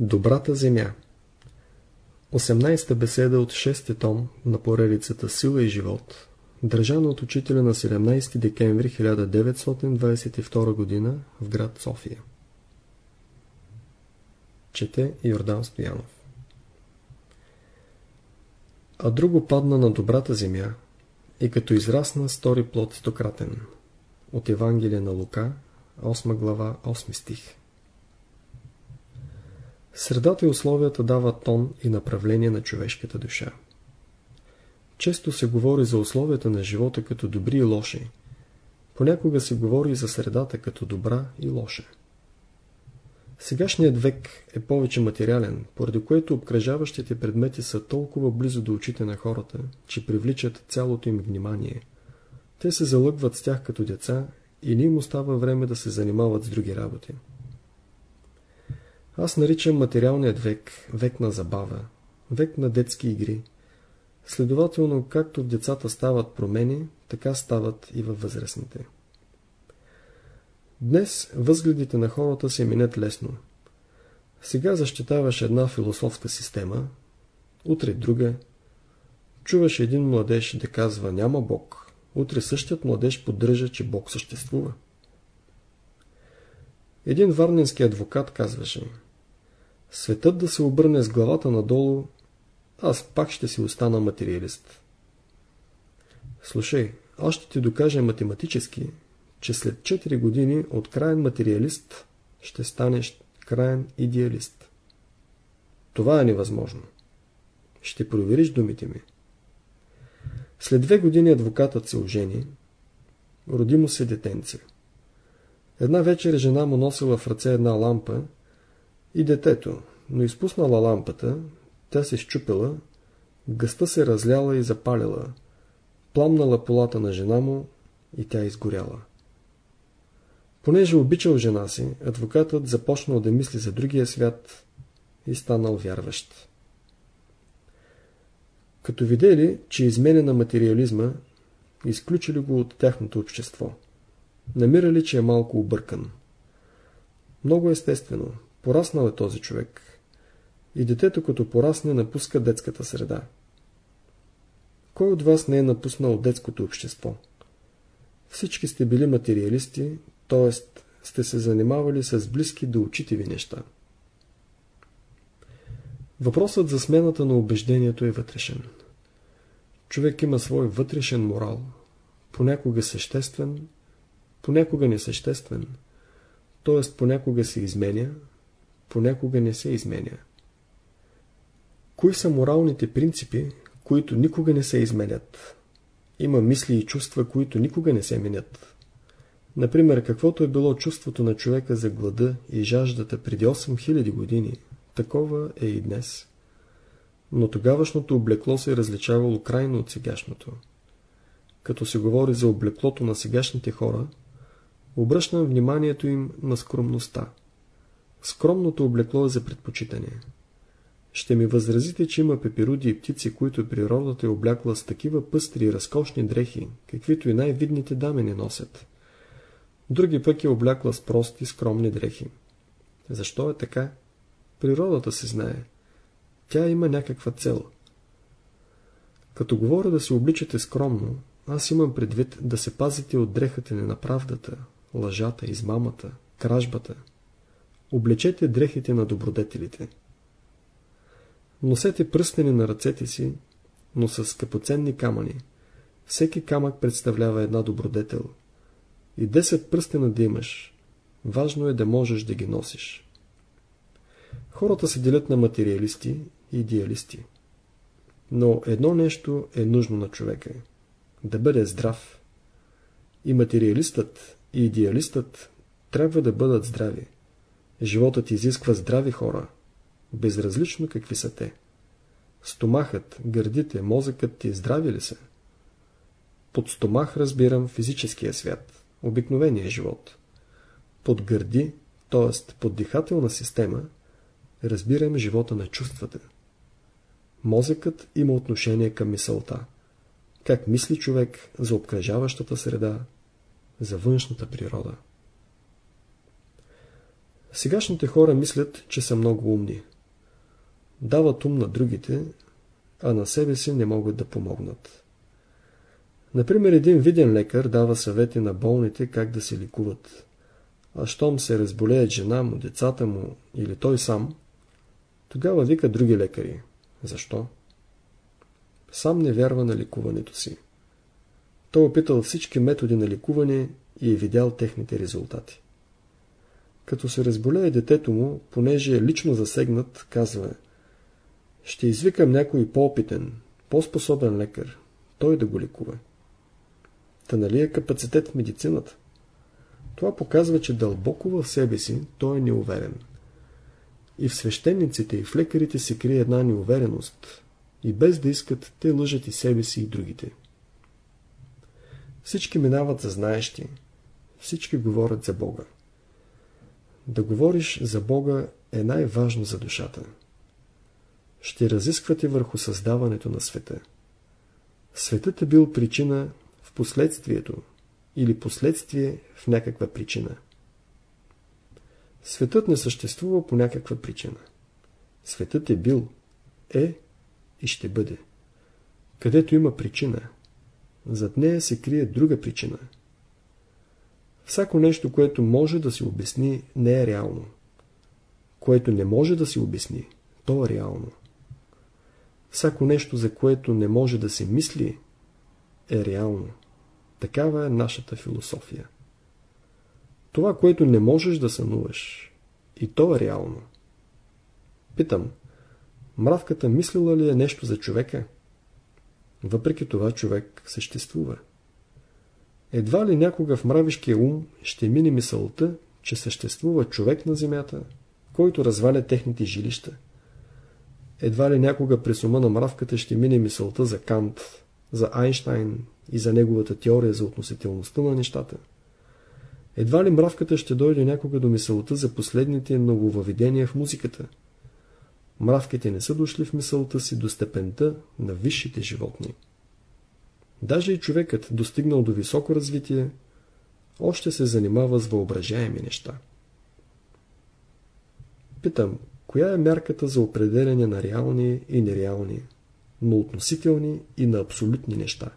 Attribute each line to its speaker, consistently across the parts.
Speaker 1: Добрата земя 18-та беседа от 6-ти том на поредицата Сила и живот, държана от учителя на 17 декември 1922 г. в град София. Чете Йордан Стоянов А друго падна на добрата земя и като израсна стори плод стократен. От Евангелие на Лука, 8 глава, 8 стих. Средата и условията дават тон и направление на човешката душа. Често се говори за условията на живота като добри и лоши. Понякога се говори за средата като добра и лоша. Сегашният век е повече материален, поради което обкръжаващите предмети са толкова близо до очите на хората, че привличат цялото им внимание. Те се залъгват с тях като деца и не им остава време да се занимават с други работи. Аз наричам материалният век век на забава, век на детски игри. Следователно, както в децата стават промени, така стават и във възрастните. Днес възгледите на хората се минат лесно. Сега защитаваш една философска система, утре друга. Чуваш един младеж да казва няма Бог, утре същият младеж поддържа, че Бог съществува. Един варненски адвокат казваше Светът да се обърне с главата надолу, аз пак ще си остана материалист. Слушай, аз ще ти докажа математически, че след 4 години от краен материалист ще станеш краен идеалист. Това е невъзможно. Ще провериш думите ми. След две години адвокатът се ожени, роди му се детенце. Една вечер жена му носила в ръце една лампа и детето, но изпуснала лампата, тя се щупила, гъста се разляла и запалила, пламнала полата на жена му и тя изгоряла. Понеже обичал жена си, адвокатът започнал да мисли за другия свят и станал вярващ. Като видели, че изменя на материализма, изключили го от тяхното общество. Намирали, че е малко объркан. Много естествено, Пораснал е този човек. И детето като порасне напуска детската среда. Кой от вас не е напуснал детското общество? Всички сте били материалисти, т.е. сте се занимавали с близки до очите ви неща. Въпросът за смената на убеждението е вътрешен. Човек има свой вътрешен морал, понякога съществен, понякога несъществен, т.е. понякога се изменя, понякога не се изменя. Кои са моралните принципи, които никога не се изменят? Има мисли и чувства, които никога не се менят. Например, каквото е било чувството на човека за глада и жаждата преди 8000 години, такова е и днес. Но тогавашното облекло се е различавало крайно от сегашното. Като се говори за облеклото на сегашните хора, обръщам вниманието им на скромността. Скромното облекло е за предпочитане. Ще ми възразите, че има пеперуди и птици, които природата е облякла с такива пъстри и разкошни дрехи, каквито и най-видните дами не носят. Други пък е облякла с прости, скромни дрехи. Защо е така? Природата се знае. Тя има някаква цел. Като говоря да се обличате скромно, аз имам предвид да се пазите от дрехата не на правдата, лъжата, измамата, кражбата, Облечете дрехите на добродетелите. Носете пръстени на ръцете си, но с скъпоценни камъни. Всеки камък представлява една добродетел. И 10 пръстена да имаш. Важно е да можеш да ги носиш. Хората се делят на материалисти и идеалисти. Но едно нещо е нужно на човека. Да бъде здрав. И материалистът, и идеалистът трябва да бъдат здрави. Животът изисква здрави хора, безразлично какви са те. Стомахът, гърдите, мозъкът ти здрави ли са? Под стомах разбирам физическия свят, обикновения живот. Под гърди, т.е. под дихателна система, разбирам живота на чувствата. Мозъкът има отношение към мисълта. Как мисли човек за обкръжаващата среда, за външната природа. Сегашните хора мислят, че са много умни. Дават ум на другите, а на себе си не могат да помогнат. Например, един виден лекар дава съвети на болните как да се ликуват. А щом се разболеят жена му, децата му или той сам, тогава вика други лекари. Защо? Сам не вярва на ликуването си. Той опитал всички методи на ликуване и е видял техните резултати. Като се разболее детето му, понеже е лично засегнат, казва Ще извикам някой по-опитен, по-способен лекар, той да го ликува. Та нали е капацитет в медицината? Това показва, че дълбоко в себе си той е неуверен. И в свещениците и в лекарите се крие една неувереност. И без да искат, те лъжат и себе си и другите. Всички минават за знаещи. Всички говорят за Бога. Да говориш за Бога е най-важно за душата. Ще разисквате върху създаването на света. Светът е бил причина в последствието или последствие в някаква причина. Светът не съществува по някаква причина. Светът е бил, е и ще бъде. Където има причина, зад нея се крие друга причина. Всяко нещо, което може да се обясни, не е реално. Което не може да се обясни, то е реално. Всяко нещо, за което не може да се мисли, е реално. Такава е нашата философия. Това, което не можеш да сънуваш, и то е реално. Питам, мравката мислила ли е нещо за човека? Въпреки това човек съществува. Едва ли някога в мравишкия ум ще мине мисълта, че съществува човек на земята, който разваля техните жилища. Едва ли някога през ума на мравката ще мине мисълта за Кант, за Айнштайн и за неговата теория за относителността на нещата. Едва ли мравката ще дойде някога до мисълта за последните нововъведения в музиката. Мравките не са дошли в мисълта си до степента на висшите животни. Даже и човекът, достигнал до високо развитие, още се занимава с въображаеми неща. Питам, коя е мярката за определение на реални и нереални, на относителни и на абсолютни неща?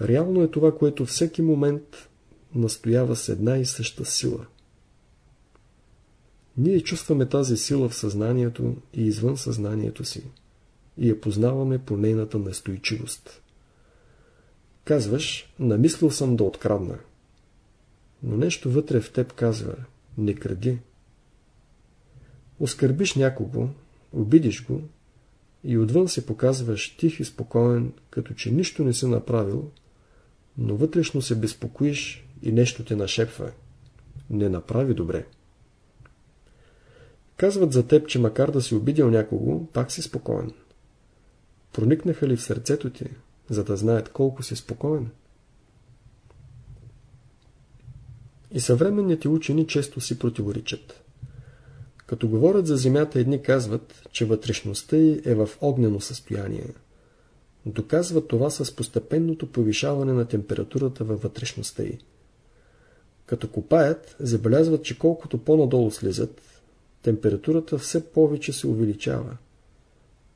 Speaker 1: Реално е това, което всеки момент настоява с една и съща сила. Ние чувстваме тази сила в съзнанието и извън съзнанието си и я познаваме по нейната настойчивост. Казваш, намислил съм да открадна. Но нещо вътре в теб казва, не кради. Оскърбиш някого, обидиш го и отвън се показваш тих и спокоен, като че нищо не си направил, но вътрешно се безпокоиш и нещо те нашепва. Не направи добре. Казват за теб, че макар да си обидил някого, пак си спокоен. Проникнаха ли в сърцето ти, за да знаят колко си спокоен? И съвременните учени често си противоречат. Като говорят за Земята, едни казват, че вътрешността й е в огнено състояние. Доказват това с постепенното повишаване на температурата във вътрешността й. Като копаят, забелязват, че колкото по-надолу слизат, температурата все повече се увеличава.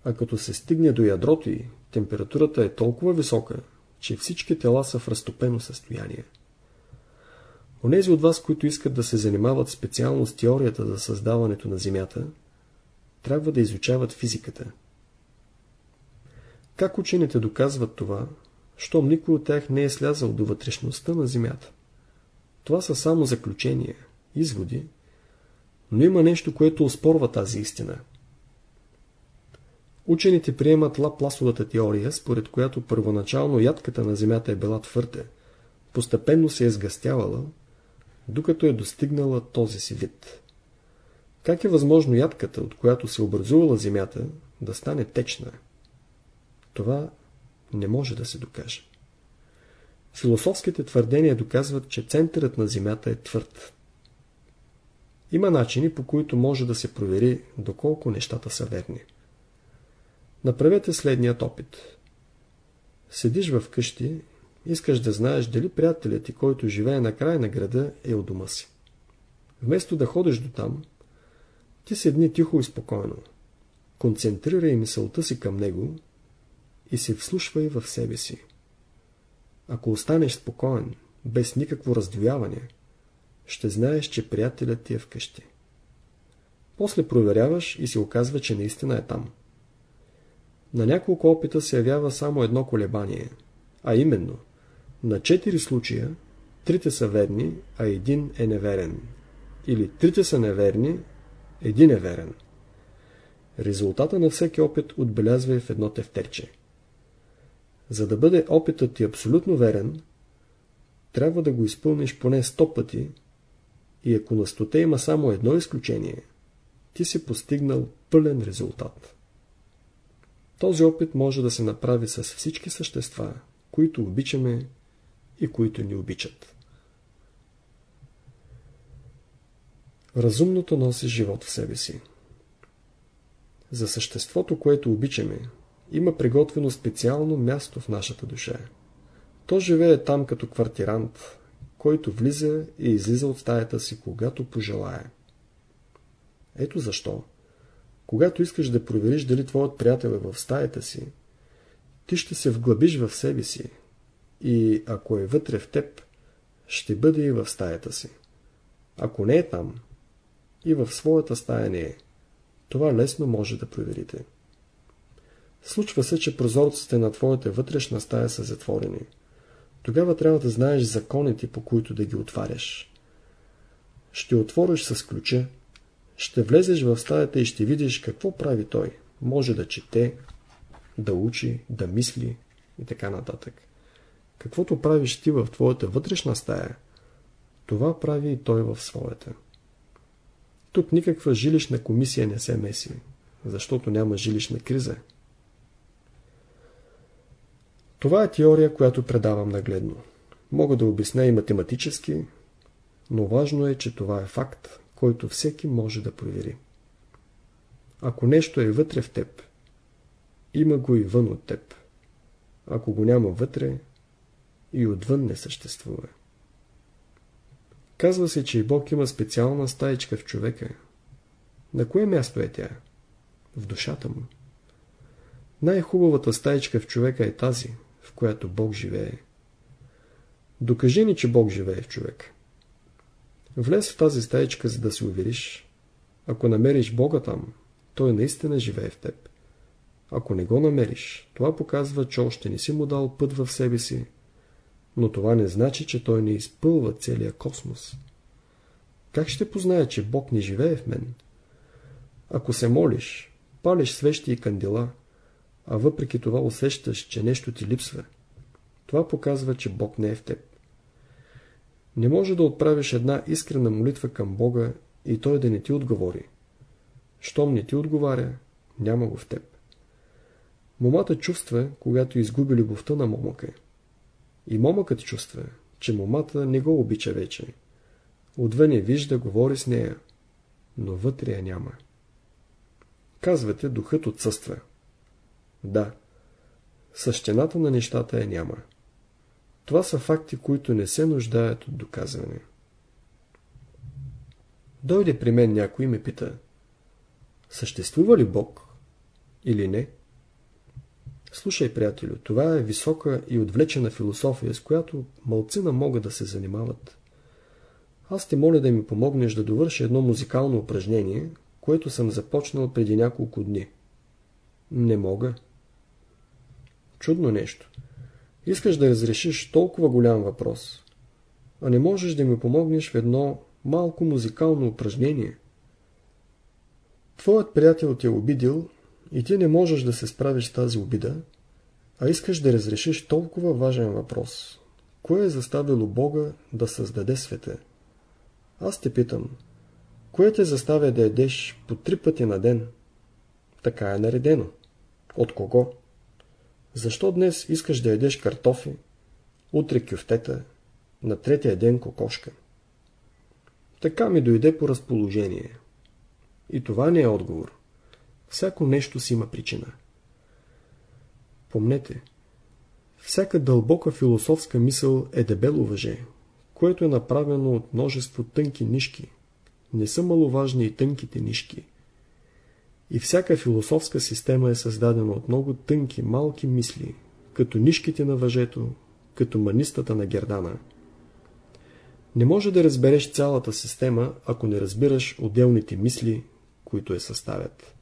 Speaker 1: А като се стигне до ядрото й, температурата е толкова висока, че всички тела са в разтопено състояние. Онези от вас, които искат да се занимават специално с теорията за създаването на Земята, трябва да изучават физиката. Как учените доказват това, щом никой от тях не е слязал до вътрешността на Земята? Това са само заключения, изводи, но има нещо, което оспорва тази истина. Учените приемат Лапласовата теория, според която първоначално ядката на Земята е била твърда, постепенно се е сгъстявала, докато е достигнала този си вид. Как е възможно ядката, от която се образувала Земята, да стане течна? Това не може да се докаже. Философските твърдения доказват, че центърът на Земята е твърд. Има начини, по които може да се провери доколко нещата са верни. Направете следният опит. Седиш в къщи, искаш да знаеш дали приятелят ти, който живее на край на града, е у дома си. Вместо да ходиш до там, ти седни тихо и спокойно. Концентрирай мисълта си към него и се вслушвай в себе си. Ако останеш спокоен, без никакво раздвояване, ще знаеш, че приятелят ти е вкъщи. После проверяваш и се оказва, че наистина е там. На няколко опита се явява само едно колебание, а именно, на четири случая, трите са верни, а един е неверен. Или трите са неверни, един е верен. Резултата на всеки опит отбелязва в едно тефтерче. За да бъде опитът ти абсолютно верен, трябва да го изпълниш поне 100 пъти и ако на стоте има само едно изключение, ти си постигнал пълен резултат. Този опит може да се направи с всички същества, които обичаме и които ни обичат. Разумното носи живот в себе си. За съществото, което обичаме, има приготвено специално място в нашата душа. То живее там като квартирант, който влиза и излиза от стаята си, когато пожелая. Ето защо, когато искаш да провериш дали твоят приятел е в стаята си, ти ще се вглъбиш в себе си и ако е вътре в теб, ще бъде и в стаята си. Ако не е там, и в своята стая не е. Това лесно може да проверите. Случва се, че прозорците на твоята вътрешна стая са затворени. Тогава трябва да знаеш законите, по които да ги отваряш. Ще отвориш с ключа, ще влезеш в стаята и ще видиш какво прави той. Може да чете, да учи, да мисли и така нататък. Каквото правиш ти в твоята вътрешна стая, това прави и той в своята. Тук никаква жилищна комисия не се меси, защото няма жилищна криза. Това е теория, която предавам нагледно. Мога да обясня и математически, но важно е, че това е факт, който всеки може да провери. Ако нещо е вътре в теб, има го и вън от теб. Ако го няма вътре, и отвън не съществува. Казва се, че и Бог има специална стаечка в човека. На кое място е тя? В душата му. Най-хубавата стаечка в човека е тази, в която Бог живее. Докажи ни, че Бог живее в човек. Влез в тази стаечка, за да се увериш. Ако намериш Бога там, Той наистина живее в теб. Ако не го намериш, това показва, че още не си му дал път в себе си, но това не значи, че той не изпълва целия космос. Как ще позная, че Бог не живее в мен? Ако се молиш, палиш свещи и кандила, а въпреки това усещаш, че нещо ти липсва, това показва, че Бог не е в теб. Не може да отправиш една искрена молитва към Бога и Той да не ти отговори. Щом не ти отговаря, няма го в теб. Момата чувства, когато изгуби любовта на момъка. И момъкът чувства, че момата не го обича вече. Отвън я вижда, говори с нея, но вътре я няма. Казвате, духът отсъства. Да, същината на нещата я няма. Това са факти, които не се нуждаят от доказване. Дойде при мен някой и ме пита, съществува ли Бог или не? Слушай, приятелю, това е висока и отвлечена философия, с която мълцина могат да се занимават. Аз те моля да ми помогнеш да довърша едно музикално упражнение, което съм започнал преди няколко дни. Не мога. Чудно нещо. Искаш да разрешиш толкова голям въпрос, а не можеш да ми помогнеш в едно малко музикално упражнение. Твоят приятел те е обидил и ти не можеш да се справиш с тази обида, а искаш да разрешиш толкова важен въпрос. Кое е заставило Бога да създаде света? Аз те питам, кое те заставя да едеш по три пъти на ден? Така е наредено. От кого? Защо днес искаш да едеш картофи, утре кюфтета, на третия ден кокошка? Така ми дойде по разположение. И това не е отговор. Всяко нещо си има причина. Помнете, всяка дълбока философска мисъл е дебело въже, което е направено от множество тънки нишки, не са маловажни и тънките нишки. И всяка философска система е създадена от много тънки, малки мисли, като нишките на въжето, като манистата на гердана. Не може да разбереш цялата система, ако не разбираш отделните мисли, които я съставят.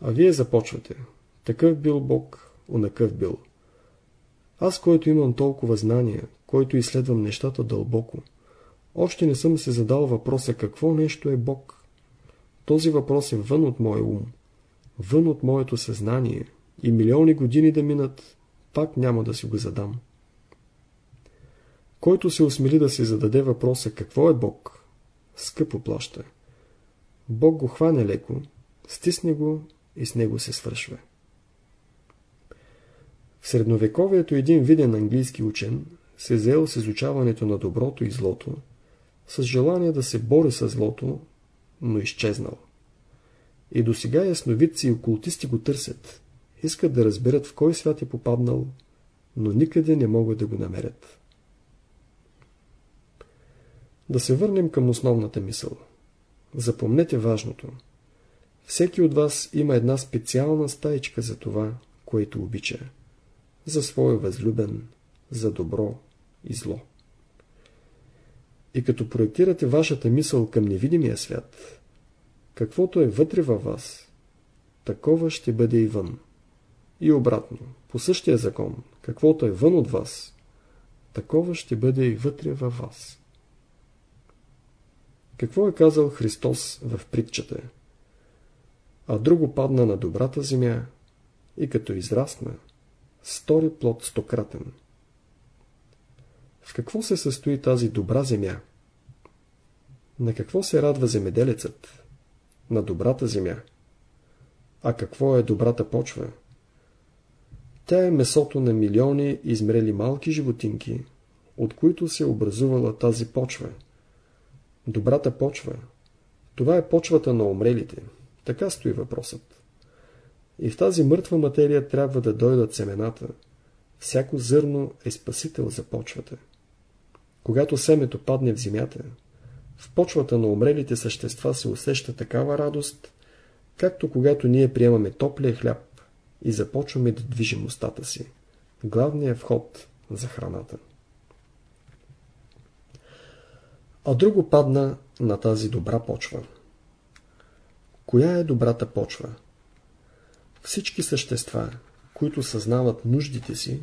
Speaker 1: А вие започвате. Такъв бил Бог, онакъв бил. Аз, който имам толкова знания, който изследвам нещата дълбоко, още не съм се задал въпроса какво нещо е Бог. Този въпрос е вън от моя ум, вън от моето съзнание и милиони години да минат, пак няма да си го задам. Който се осмели да се зададе въпроса какво е Бог, скъпо плаща. Бог го хване леко, стисне го и с него се свършва. В средновековието един виден английски учен се взел с изучаването на доброто и злото, с желание да се бори с злото, но изчезнал. И до сега ясновидци и окултисти го търсят, искат да разберат в кой свят е попаднал, но никъде не могат да го намерят. Да се върнем към основната мисъл. Запомнете важното. Всеки от вас има една специална стаичка за това, което обича. За своя възлюбен, за добро и зло. И като проектирате вашата мисъл към невидимия свят, каквото е вътре във вас, такова ще бъде и вън. И обратно, по същия закон, каквото е вън от вас, такова ще бъде и вътре във вас. Какво е казал Христос в притчата? А друго падна на добрата земя и като израсна, стори плод стократен. В какво се състои тази добра земя? На какво се радва земеделецът? На добрата земя. А какво е добрата почва? Тя е месото на милиони измрели малки животинки, от които се образувала тази почва. Добрата почва. Това е почвата на умрелите. Така стои въпросът. И в тази мъртва материя трябва да дойдат семената. Всяко зърно е спасител за почвата. Когато семето падне в земята, в почвата на умрелите същества се усеща такава радост, както когато ние приемаме топлия хляб и започваме да движим устата си. Главният вход за храната. А друго падна на тази добра почва. Коя е добрата почва? Всички същества, които съзнават нуждите си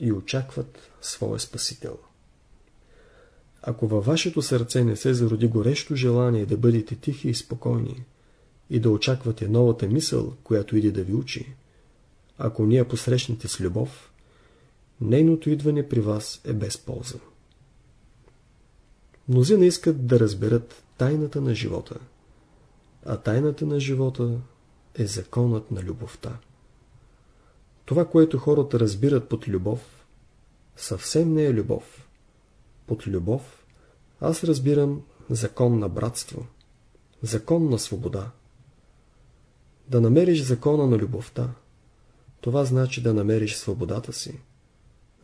Speaker 1: и очакват своя спасител. Ако във вашето сърце не се зароди горещо желание да бъдете тихи и спокойни и да очаквате новата мисъл, която иде да ви учи, ако ние посрещнете с любов, нейното идване при вас е без полза. Мнозина искат да разберат тайната на живота, а тайната на живота е законът на любовта. Това, което хората разбират под любов, съвсем не е любов. Под любов аз разбирам закон на братство, закон на свобода. Да намериш закона на любовта, това значи да намериш свободата си.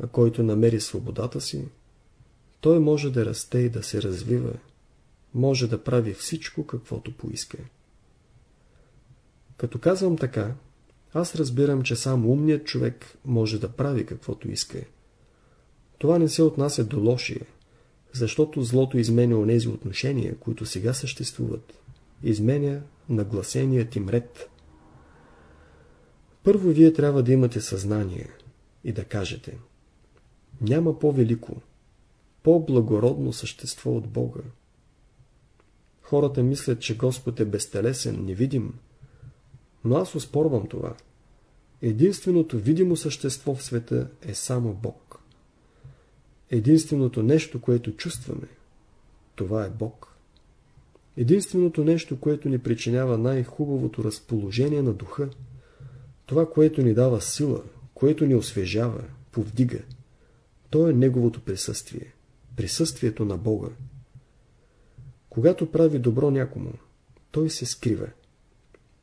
Speaker 1: А който намери свободата си, той може да расте и да се развива, може да прави всичко, каквото поиска. Като казвам така, аз разбирам, че сам умният човек може да прави каквото иска. Това не се отнася до лошие, защото злото изменя онези отношения, които сега съществуват. Изменя нагласеният им ред. Първо вие трябва да имате съзнание и да кажете Няма по-велико, по-благородно същество от Бога. Хората мислят, че Господ е безтелесен, невидим, но аз успорвам това. Единственото видимо същество в света е само Бог. Единственото нещо, което чувстваме, това е Бог. Единственото нещо, което ни причинява най-хубавото разположение на духа, това, което ни дава сила, което ни освежава, повдига, то е Неговото присъствие, присъствието на Бога. Когато прави добро някому, той се скрива.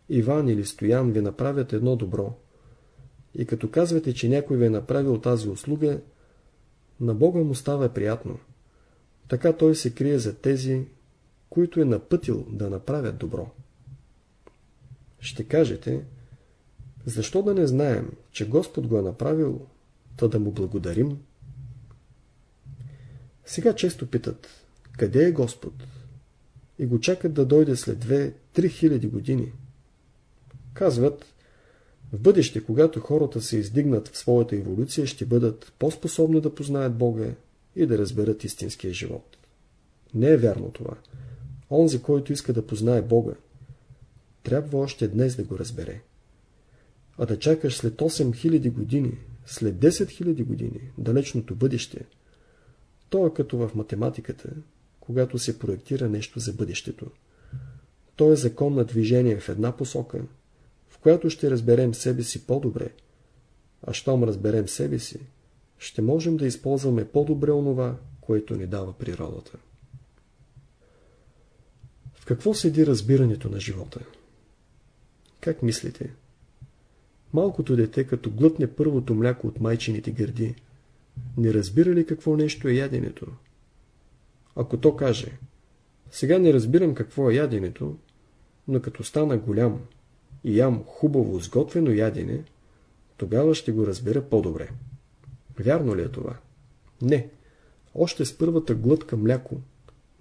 Speaker 1: Иван или Стоян ви направят едно добро. И като казвате, че някой ви е направил тази услуга, на Бога му става приятно. Така той се крие за тези, които е напътил да направят добро. Ще кажете, защо да не знаем, че Господ го е направил, та да му благодарим? Сега често питат, къде е Господ? И го чакат да дойде след 2-3 хиляди години. Казват, в бъдеще, когато хората се издигнат в своята еволюция, ще бъдат по-способни да познаят Бога и да разберат истинския живот. Не е вярно това. Онзи, който иска да познае Бога, трябва още днес да го разбере. А да чакаш след 8000 години, след 10 000 години, далечното бъдеще, то е като в математиката, когато се проектира нещо за бъдещето. То е закон на движение в една посока, която ще разберем себе си по-добре. А щом разберем себе си, ще можем да използваме по-добре онова, което ни дава природата. В какво седи разбирането на живота? Как мислите? Малкото дете, като глътне първото мляко от майчините гърди, не разбира ли какво нещо е яденето? Ако то каже, сега не разбирам какво е яденето, но като стана голям и ям хубаво сготвено ядене, тогава ще го разбера по-добре. Вярно ли е това? Не. Още с първата глътка мляко,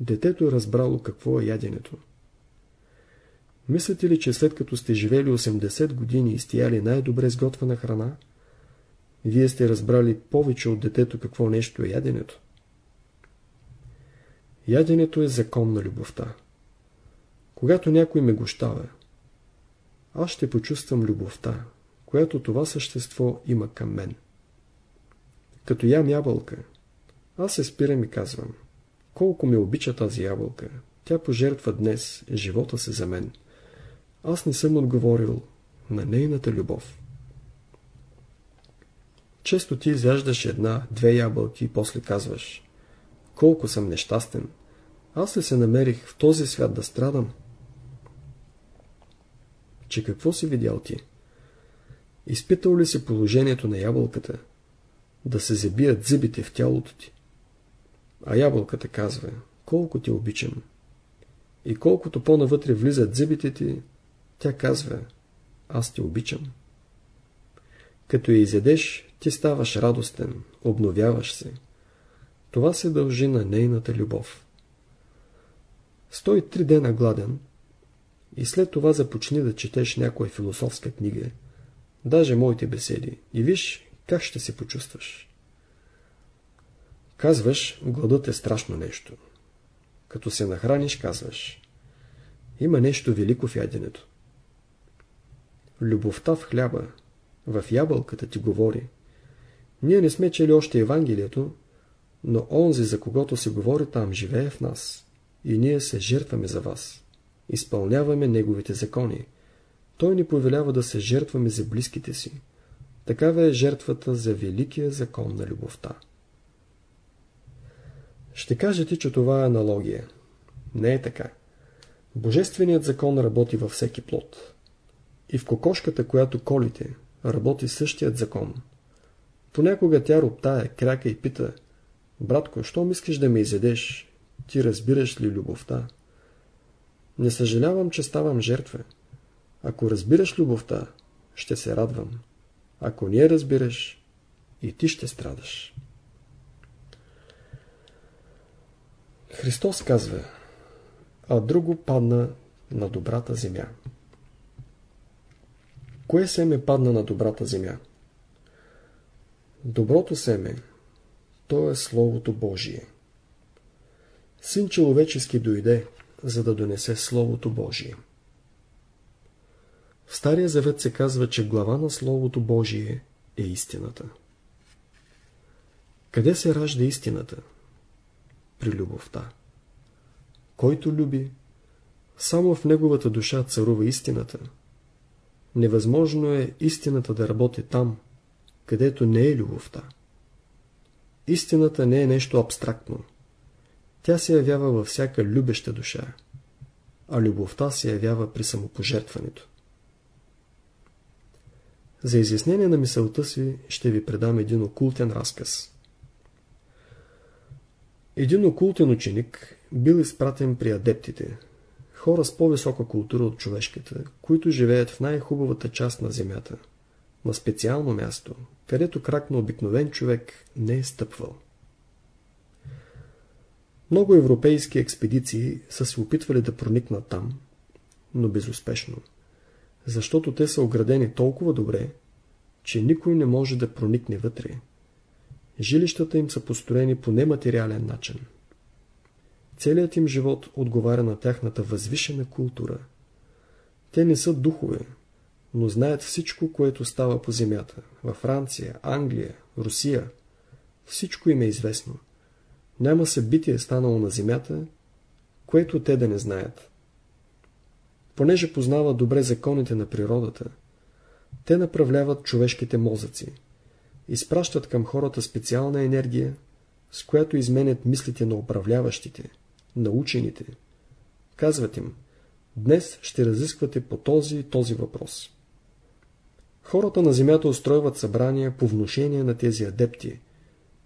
Speaker 1: детето е разбрало какво е яденето. Мислите ли, че след като сте живели 80 години и сте яли най-добре сготвена храна, вие сте разбрали повече от детето какво нещо е яденето? Яденето е закон на любовта. Когато някой ме гощава, аз ще почувствам любовта, която това същество има към мен. Като ям ябълка, аз се спирам и казвам, колко ме обича тази ябълка, тя пожертва днес живота се за мен. Аз не съм отговорил на нейната любов. Често ти изяждаш една, две ябълки и после казваш Колко съм нещастен. Аз ли се намерих в този свят да страдам? Че какво си видял ти? Изпитал ли си положението на ябълката? Да се забият зъбите в тялото ти? А ябълката казва, колко ти обичам. И колкото по-навътре влизат зъбите ти, тя казва, аз те обичам. Като я изядеш, ти ставаш радостен, обновяваш се. Това се дължи на нейната любов. Стой три дена гладен и след това започни да четеш някоя философска книга, даже моите беседи, и виж как ще се почувстваш. Казваш, гладът е страшно нещо. Като се нахраниш, казваш, има нещо велико в яденето. Любовта в хляба, в ябълката ти говори. Ние не сме чели още Евангелието, но онзи, за когото се говори там, живее в нас. И ние се жертваме за вас. Изпълняваме Неговите закони. Той ни повелява да се жертваме за близките си. Такава е жертвата за великия закон на любовта. Ще кажете, че това е аналогия. Не е така. Божественият закон работи във всеки плод. И в кокошката, която колите, работи същият закон. Понякога тя роптае, кряка и пита, братко, що мислиш да ме изедеш? Ти разбираш ли любовта? Не съжалявам, че ставам жертва. Ако разбираш любовта, ще се радвам. Ако не разбираш, и ти ще страдаш. Христос казва, а друго падна на добрата земя. Кое семе падна на добрата земя? Доброто семе, то е Словото Божие. Син човечески дойде, за да донесе Словото Божие. В Стария Завет се казва, че глава на Словото Божие е истината. Къде се ражда истината? При любовта. Който люби, само в неговата душа царува истината. Невъзможно е истината да работи там, където не е любовта. Истината не е нещо абстрактно. Тя се явява във всяка любеща душа, а любовта се явява при самопожертването. За изяснение на мисълта си ще ви предам един окултен разказ. Един окултен ученик бил изпратен при адептите, хора с по-висока култура от човешката, които живеят в най-хубавата част на земята, на специално място, където крак на обикновен човек не е стъпвал. Много европейски експедиции са се опитвали да проникнат там, но безуспешно, защото те са оградени толкова добре, че никой не може да проникне вътре. Жилищата им са построени по нематериален начин. Целият им живот отговаря на тяхната възвишена култура. Те не са духове, но знаят всичко, което става по земята. Във Франция, Англия, Русия. Всичко им е известно. Няма събитие станало на земята, което те да не знаят. Понеже познават добре законите на природата, те направляват човешките мозъци. Изпращат към хората специална енергия, с която изменят мислите на управляващите, на учените. Казват им, днес ще разисквате по този и този въпрос. Хората на земята устройват събрания по внушение на тези адепти.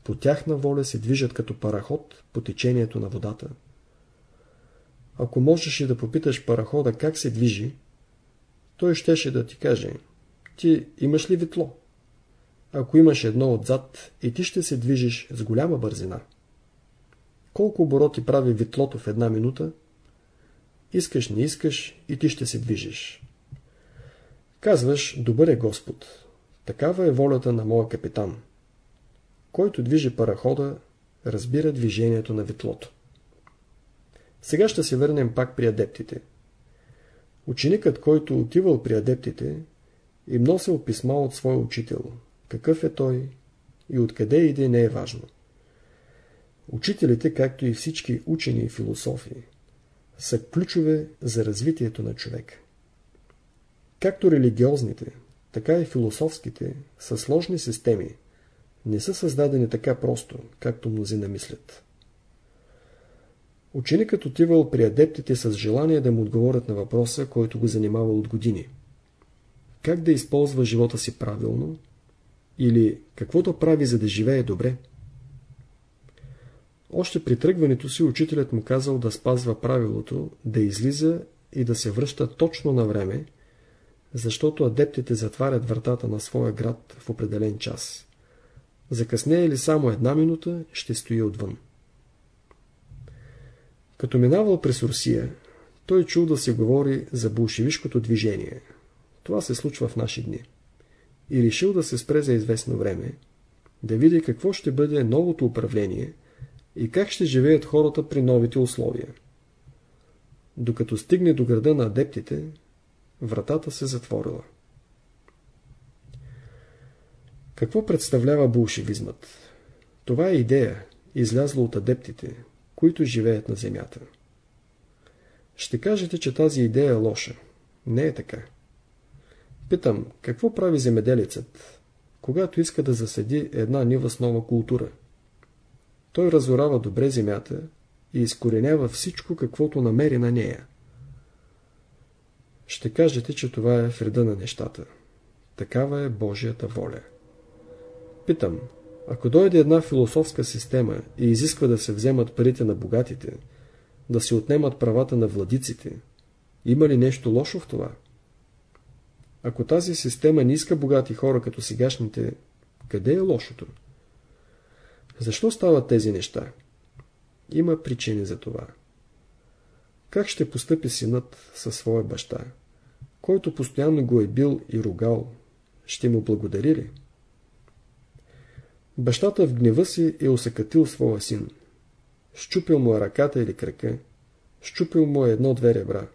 Speaker 1: По тяхна воля се движат като параход по течението на водата. Ако можеш и да попиташ парахода как се движи, той щеше да ти каже, ти имаш ли ветло? Ако имаш едно отзад, и ти ще се движиш с голяма бързина. Колко обороти прави ветлото в една минута? Искаш, не искаш, и ти ще се движиш. Казваш, добър е Господ. Такава е волята на моя капитан. Който движи парахода, разбира движението на ветлото. Сега ще се върнем пак при адептите. Ученикът, който отивал при адептите, им носил писма от своя учител. Какъв е той и откъде иде не е важно. Учителите, както и всички учени и философи, са ключове за развитието на човека. Както религиозните, така и философските са сложни системи, не са създадени така просто, както мнозина мислят. Ученикът отивал при адептите с желание да му отговорят на въпроса, който го занимава от години. Как да използва живота си правилно или какво да прави, за да живее добре? Още при тръгването си учителят му казал да спазва правилото, да излиза и да се връща точно на време, защото адептите затварят вратата на своя град в определен час. Закъснее ли само една минута, ще стои отвън. Като минавал през Русия, той чул да се говори за болшевишкото движение. Това се случва в наши дни. И решил да се спре за известно време, да види какво ще бъде новото управление и как ще живеят хората при новите условия. Докато стигне до града на адептите, вратата се затворила. Какво представлява булшевизмът? Това е идея, излязла от адептите, които живеят на земята. Ще кажете, че тази идея е лоша. Не е така. Питам, какво прави земеделецът, когато иска да заседи една нива с нова култура? Той разорава добре земята и изкоренява всичко, каквото намери на нея. Ще кажете, че това е вреда на нещата. Такава е Божията воля. Питам, ако дойде една философска система и изисква да се вземат парите на богатите, да се отнемат правата на владиците, има ли нещо лошо в това? Ако тази система не иска богати хора като сегашните, къде е лошото? Защо стават тези неща? Има причини за това. Как ще постъпи синът със своя баща, който постоянно го е бил и ругал? Ще му благодари ли? Бащата в гнева си е усъкатил своя син. Щупил му е ръката или крака. Щупил му е едно-две ребра.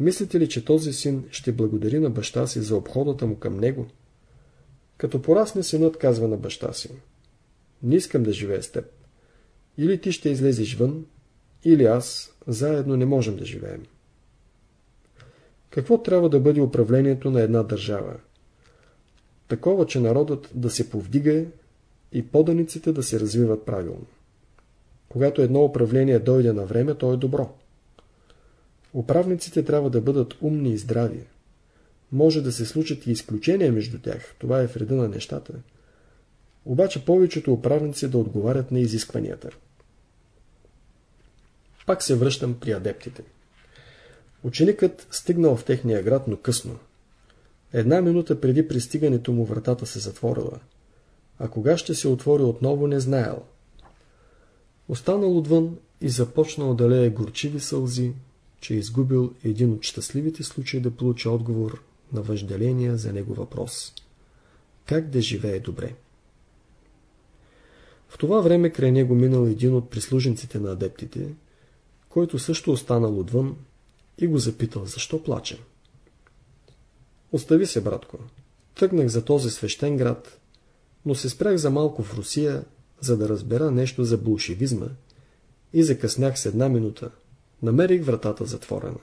Speaker 1: Мислите ли, че този син ще благодари на баща си за обходата му към него? Като порасне синът казва на баща си. Не искам да живея с теб. Или ти ще излезеш вън, или аз, заедно не можем да живеем. Какво трябва да бъде управлението на една държава? Такова, че народът да се повдига и поданиците да се развиват правилно. Когато едно управление дойде на време, то е добро. Управниците трябва да бъдат умни и здрави. Може да се случат и изключения между тях, това е вреда на нещата. Обаче повечето управници да отговарят на изискванията. Пак се връщам при адептите. Ученикът стигнал в техния град, но късно. Една минута преди пристигането му вратата се затворила, а кога ще се отвори отново не знаел. Останал отвън и започнал да лее горчиви сълзи, че е изгубил един от щастливите случаи да получи отговор на въжделения за него въпрос. Как да живее добре? В това време край него минал един от прислужниците на адептите, който също останал отвън и го запитал, защо плаче. Остави се, братко. Тръгнах за този свещен град, но се спрях за малко в Русия, за да разбера нещо за болшевизма и закъснях с една минута. Намерих вратата затворена.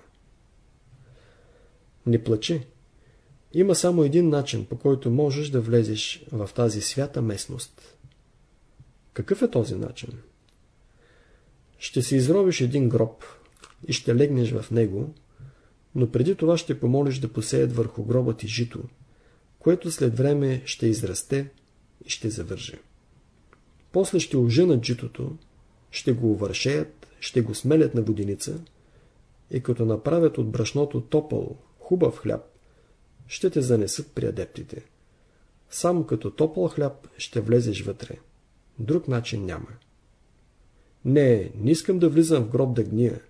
Speaker 1: Не плачи. Има само един начин, по който можеш да влезеш в тази свята местност. Какъв е този начин? Ще си изробиш един гроб и ще легнеш в него, но преди това ще помолиш да посеят върху гроба ти жито, което след време ще израсте и ще завърже. После ще оженат житото, ще го увършеят, ще го смелят на воденица и като направят от брашното топъл, хубав хляб, ще те занесат при адептите. Само като топъл хляб ще влезеш вътре. Друг начин няма. Не, не искам да влизам в гроб да гния,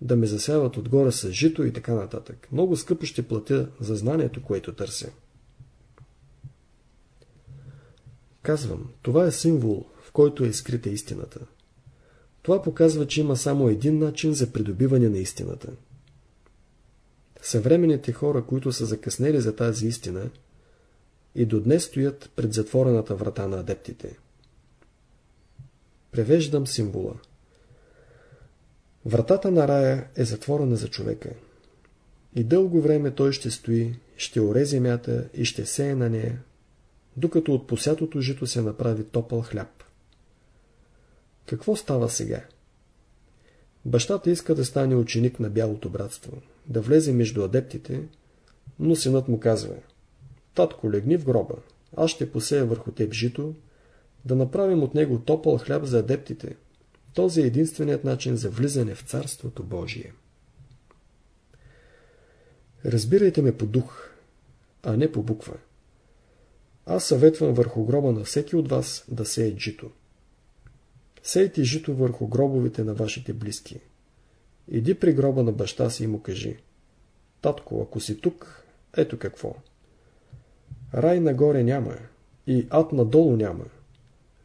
Speaker 1: да ме засяват отгоре с жито и така нататък. Много скъпо ще платя за знанието, което търся. Казвам, това е символ, в който е скрита истината. Това показва, че има само един начин за придобиване на истината. Съвременните хора, които са закъснели за тази истина, и до днес стоят пред затворената врата на адептите. Превеждам символа. Вратата на рая е затворена за човека. И дълго време той ще стои, ще оре земята и ще сее на нея, докато от посятото жито се направи топъл хляб. Какво става сега? Бащата иска да стане ученик на Бялото братство, да влезе между адептите, но синът му казва Татко, легни в гроба, аз ще посея върху теб жито, да направим от него топъл хляб за адептите. Този е единственият начин за влизане в Царството Божие. Разбирайте ме по дух, а не по буква. Аз съветвам върху гроба на всеки от вас да сее жито. Сейте жито върху гробовете на вашите близки. Иди при гроба на баща си и му кажи. Татко, ако си тук, ето какво. Рай нагоре няма и ад надолу няма.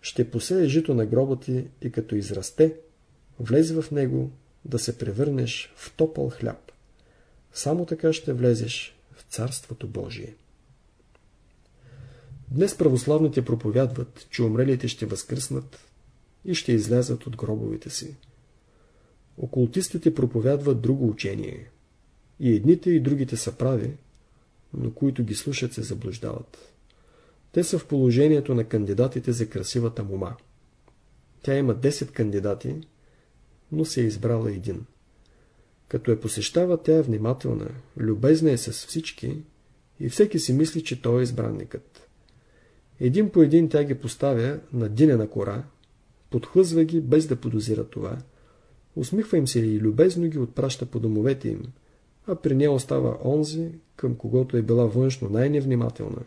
Speaker 1: Ще посее жито на гроба ти и като израсте, влез в него да се превърнеш в топъл хляб. Само така ще влезеш в Царството Божие. Днес православните проповядват, че умрелите ще възкръснат и ще излязат от гробовете си. Окултистите проповядват друго учение. И едните и другите са прави, но които ги слушат се заблуждават. Те са в положението на кандидатите за красивата мума. Тя има 10 кандидати, но се е избрала един. Като я посещава, тя е внимателна, любезна е с всички и всеки си мисли, че той е избранникът. Един по един тя ги поставя на динена кора, подхлъзва ги, без да подозира това, усмихва им се и любезно ги отпраща по домовете им, а при нея остава онзи, към когото е била външно най-невнимателна.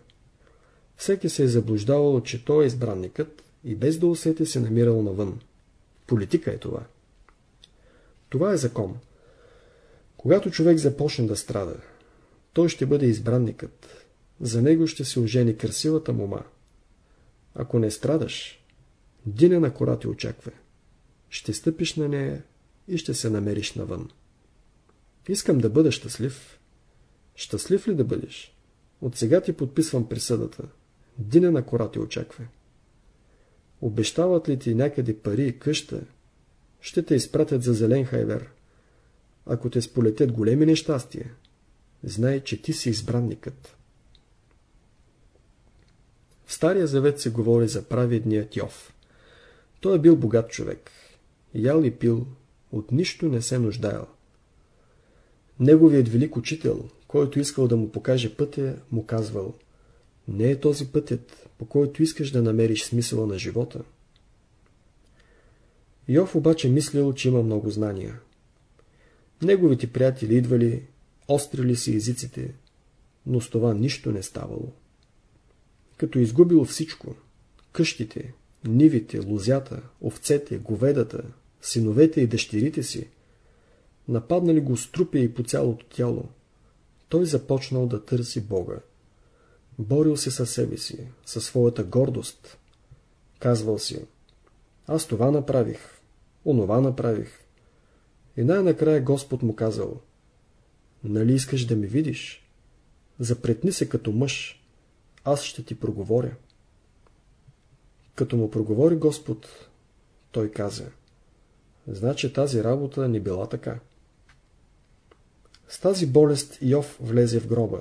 Speaker 1: Всеки се е заблуждавал, че той е избранникът и без да усети се намирал навън. Политика е това. Това е закон. Когато човек започне да страда, той ще бъде избранникът. За него ще се ожени красивата мома. Ако не страдаш, диня на кора ти очаква. Ще стъпиш на нея и ще се намериш навън. Искам да бъда щастлив. Щастлив ли да бъдеш? От сега ти подписвам присъдата. Диня на кора ти очаква. Обещават ли ти някъде пари и къща, ще те изпратят за зелен хайвер. Ако те сполетят големи нещастия, знай, че ти си избранникът. В Стария Завет се говори за праведният Йов. Той е бил богат човек. Ял и пил, от нищо не се нуждаел. Неговият велик учител, който искал да му покаже пътя, му казвал Не е този пътят, по който искаш да намериш смисъла на живота. Йов обаче мислил, че има много знания. Неговите приятели идвали, острили си езиците, но с това нищо не ставало. Като изгубил всичко, къщите, нивите, лозята, овцете, говедата, синовете и дъщерите си, нападнали го струпя и по цялото тяло, той започнал да търси Бога. Борил се със себе си, със своята гордост. Казвал си, аз това направих, онова направих. И най-накрая Господ му казал, нали искаш да ме видиш? Запретни се като мъж, аз ще ти проговоря. Като му проговори Господ, той каза, значи тази работа не била така. С тази болест Йов влезе в гроба,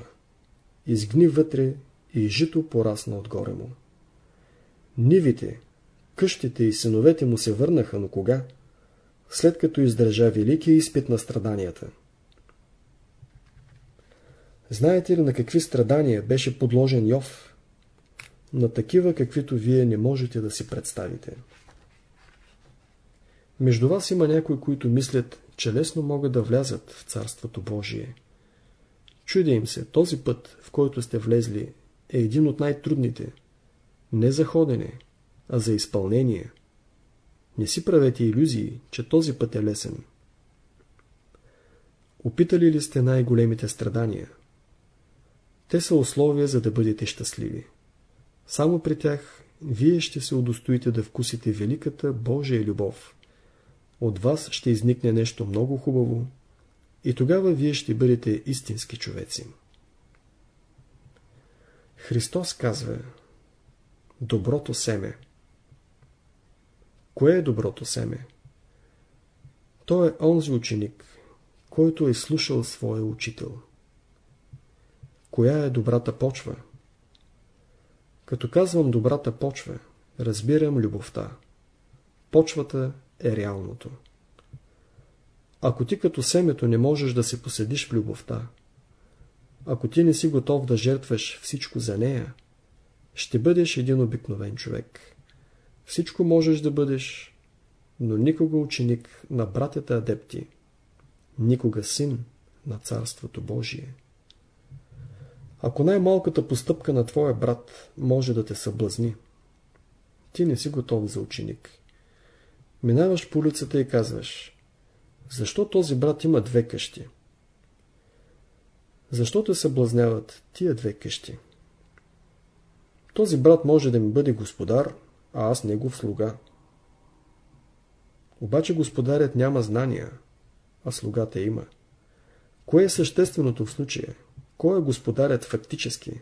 Speaker 1: изгни вътре и жито порасна отгоре му. Нивите, къщите и синовете му се върнаха, но кога? След като издържа великия изпит на страданията. Знаете ли на какви страдания беше подложен Йов? На такива, каквито вие не можете да си представите. Между вас има някои, които мислят, че лесно могат да влязат в Царството Божие. Чудя им се, този път, в който сте влезли, е един от най-трудните. Не за ходене, а за изпълнение. Не си правете иллюзии, че този път е лесен. Опитали ли сте най-големите страдания? Те са условия за да бъдете щастливи. Само при тях вие ще се удостоите да вкусите великата Божия любов от вас ще изникне нещо много хубаво и тогава вие ще бъдете истински човеци. Христос казва Доброто семе Кое е доброто семе? Той е онзи ученик, който е слушал своя учител. Коя е добрата почва? Като казвам добрата почва, разбирам любовта. Почвата е реалното. Ако ти като семето не можеш да се поседиш в любовта, ако ти не си готов да жертваш всичко за нея, ще бъдеш един обикновен човек. Всичко можеш да бъдеш, но никога ученик на братята адепти, никога син на Царството Божие. Ако най-малката постъпка на твоя брат може да те съблазни, ти не си готов за ученик. Минаваш по улицата и казваш Защо този брат има две къщи? Защо те съблазняват тия две къщи? Този брат може да ми бъде господар, а аз негов слуга. Обаче господарят няма знания, а слугата има. Кое е същественото в случая? Кой е господарят фактически?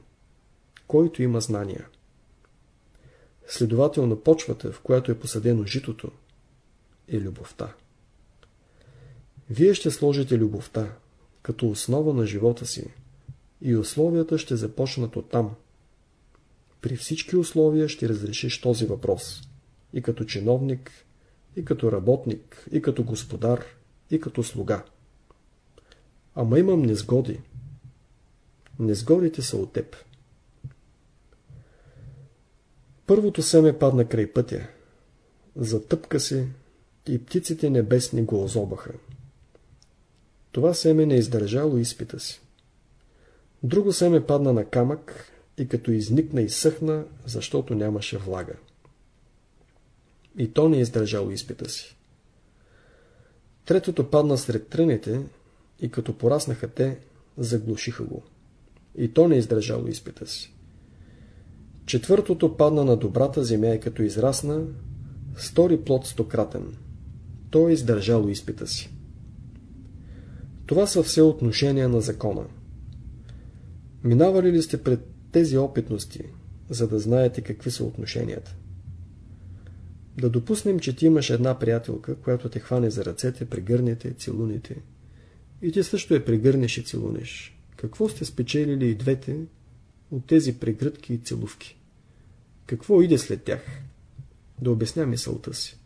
Speaker 1: Който има знания. Следователно почвата, в която е посадено житото, е любовта. Вие ще сложите любовта като основа на живота си и условията ще започнат от там. При всички условия ще разрешиш този въпрос. И като чиновник, и като работник, и като господар, и като слуга. Ама имам незгоди. Незгодите са от теб. Първото семе падна край пътя. Затъпка се и птиците небесни го озобаха. Това семе не издържало изпита си. Друго семе падна на камък и като изникна и съхна, защото нямаше влага. И то не издържало изпита си. Третото падна сред тръните и като пораснаха те, заглушиха го. И то не издържало изпита си. Четвъртото падна на добрата земя и като израсна, стори плод стократен. То е издържало изпита си. Това са все отношения на закона. Минавали ли сте пред тези опитности, за да знаете какви са отношенията? Да допуснем, че ти имаш една приятелка, която те хване за ръцете, пригърнете, целуните. И ти също я пригърнеш и целунеш. Какво сте спечелили и двете от тези прегръдки и целувки? Какво иде след тях? Да обясня мисълта си.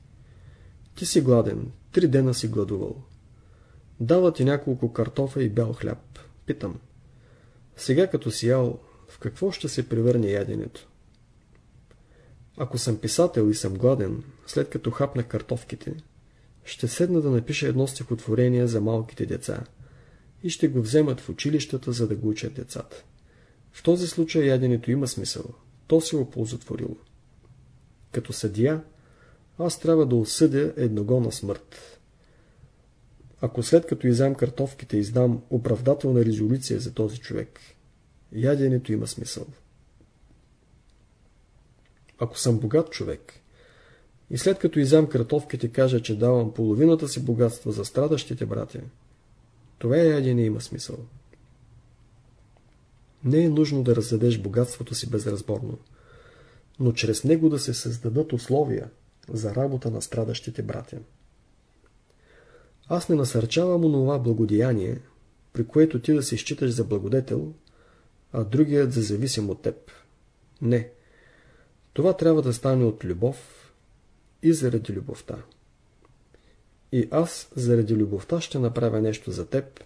Speaker 1: Ти си гладен, три дена си гладувал. Дава ти няколко картофа и бял хляб. Питам. Сега като си ял, в какво ще се превърне яденето? Ако съм писател и съм гладен, след като хапна картофките, ще седна да напиша едно стихотворение за малките деца и ще го вземат в училищата, за да го учат децата. В този случай яденето има смисъл. То се оползотворило. Като съдия, аз трябва да осъдя едного на смърт. Ако след като изям картофките издам оправдателна резолюция за този човек, яденето има смисъл. Ако съм богат човек и след като изям картофките кажа, че давам половината си богатство за страдащите братя, това ядене има смисъл. Не е нужно да раздадеш богатството си безразборно, но чрез него да се създадат условия за работа на страдащите братя. Аз не насърчавам онова благодеяние, при което ти да се считаш за благодетел, а другият за зависим от теб. Не. Това трябва да стане от любов и заради любовта. И аз заради любовта ще направя нещо за теб,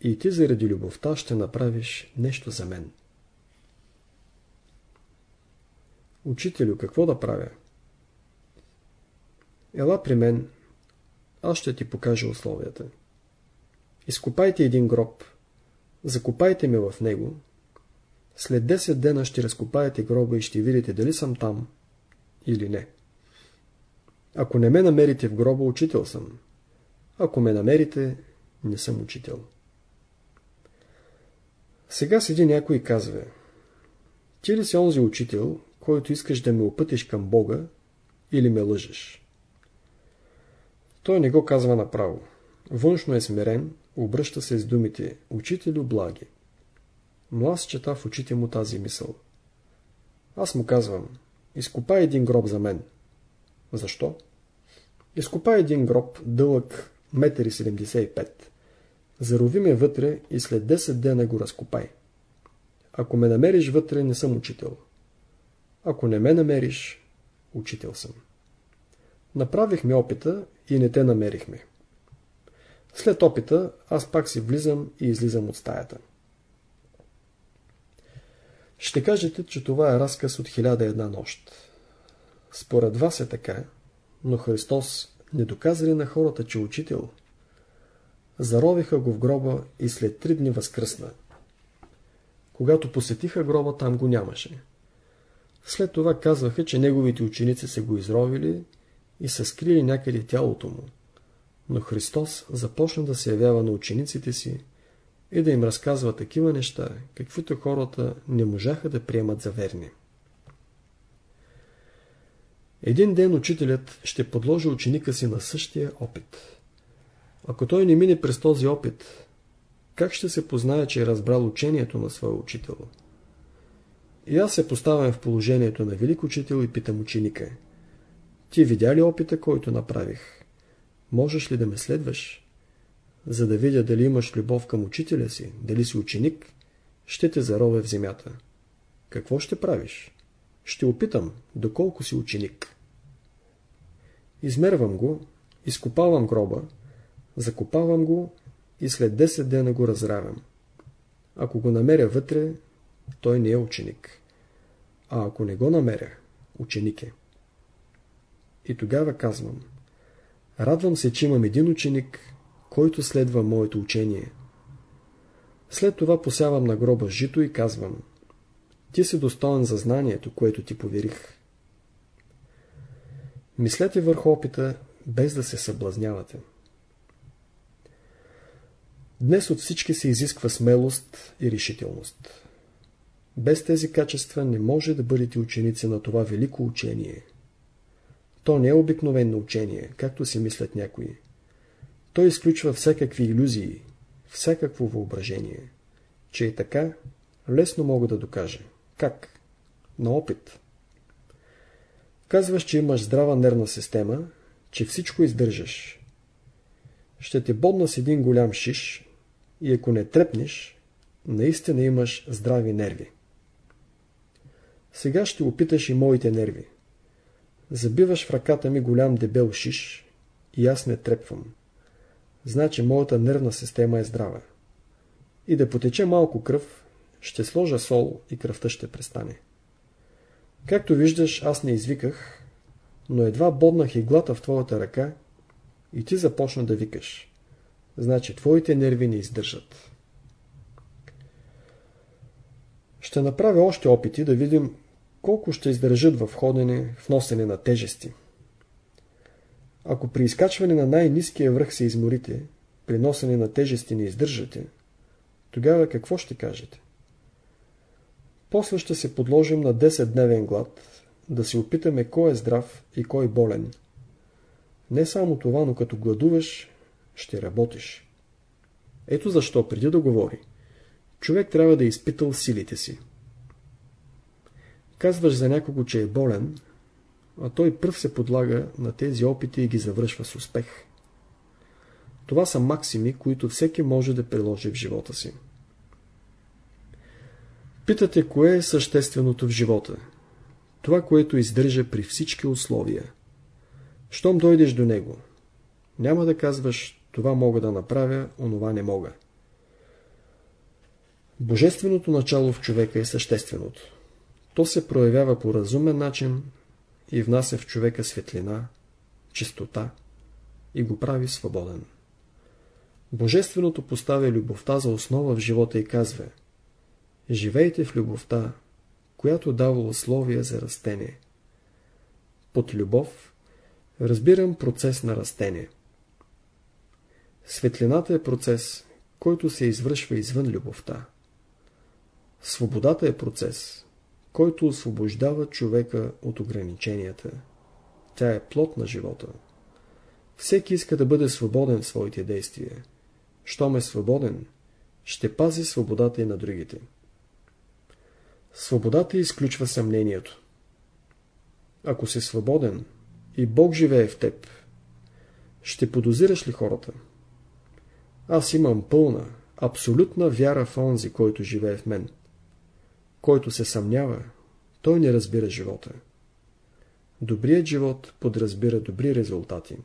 Speaker 1: и ти заради любовта ще направиш нещо за мен. Учителю, какво да правя? Ела при мен, аз ще ти покажа условията. Изкопайте един гроб, закопайте ме в него, след 10 дена ще разкопаете гроба и ще видите дали съм там или не. Ако не ме намерите в гроба, учител съм. Ако ме намерите, не съм учител. Сега седи някой и казва Ти ли си онзи учител, който искаш да ме опътиш към Бога или ме лъжеш? Той не го казва направо. Външно е смирен, обръща се с думите «Учителю благи». Но аз чета в очите му тази мисъл. Аз му казвам «Изкопай един гроб за мен». Защо? Изкопай един гроб, дълъг 1,75 м. Зарови ме вътре и след 10 дена го разкопай. Ако ме намериш вътре, не съм учител. Ако не ме намериш, учител съм. Направихме опита и не те намерихме. След опита аз пак си влизам и излизам от стаята. Ще кажете, че това е разказ от хиляда една нощ. Според вас е така, но Христос не доказа ли на хората, че е учител? Заровиха го в гроба и след три дни възкръсна. Когато посетиха гроба, там го нямаше. След това казваха, че неговите ученици са го изровили и са скрили някъде тялото му. Но Христос започна да се явява на учениците си и да им разказва такива неща, каквито хората не можаха да приемат за верни. Един ден учителят ще подложи ученика си на същия опит. Ако той не мине през този опит, как ще се познае, че е разбрал учението на своя учител? И аз се поставям в положението на велик учител и питам ученика. Ти видя ли опита, който направих? Можеш ли да ме следваш? За да видя дали имаш любов към учителя си, дали си ученик, ще те заровя в земята. Какво ще правиш? Ще опитам, доколко си ученик. Измервам го, изкопавам гроба, закопавам го и след 10 дена го разравям. Ако го намеря вътре, той не е ученик. А ако не го намеря, ученик е. И тогава казвам, радвам се, че имам един ученик, който следва моето учение. След това посявам на гроба жито и казвам, ти си достоен за знанието, което ти поверих. Мислете върху опита, без да се съблазнявате. Днес от всички се изисква смелост и решителност. Без тези качества не може да бъдете ученици на това велико учение. То не е обикновено учение, както си мислят някои. То изключва всякакви иллюзии, всякакво въображение. Че е така, лесно мога да докажа. Как? На опит. Казваш, че имаш здрава нервна система, че всичко издържаш. Ще те бодна с един голям шиш и ако не трепнеш, наистина имаш здрави нерви. Сега ще опиташ и моите нерви. Забиваш в ръката ми голям дебел шиш и аз не трепвам. Значи моята нервна система е здрава. И да потече малко кръв, ще сложа сол и кръвта ще престане. Както виждаш, аз не извиках, но едва боднах иглата в твоята ръка И ти започна да викаш. Значи твоите нерви не издържат. Ще направя още опити да видим колко ще издържат в ходене, в носене на тежести. Ако при изкачване на най-низкия връх се изморите, при носене на тежести не издържате, тогава какво ще кажете? После ще се подложим на 10-дневен глад, да се опитаме кой е здрав и кой болен. Не само това, но като гладуваш, ще работиш. Ето защо, преди да говори, човек трябва да е изпитал силите си. Казваш за някого, че е болен, а той пръв се подлага на тези опити и ги завършва с успех. Това са максими, които всеки може да приложи в живота си. Питате, кое е същественото в живота? Това, което издържа при всички условия. Щом дойдеш до него, няма да казваш, това мога да направя, онова не мога. Божественото начало в човека е същественото. То се проявява по разумен начин и внася в човека светлина, чистота и го прави свободен. Божественото поставя любовта за основа в живота и казва Живейте в любовта, която дава условия за растение. Под любов разбирам процес на растение. Светлината е процес, който се извършва извън любовта. Свободата е процес, който освобождава човека от ограниченията. Тя е плод на живота. Всеки иска да бъде свободен в своите действия. Щом е свободен, ще пази свободата и на другите. Свободата изключва съмнението. Ако си свободен и Бог живее в теб, ще подозираш ли хората? Аз имам пълна, абсолютна вяра в онзи, който живее в мен. Който се съмнява, той не разбира живота. Добрият живот подразбира добри резултати.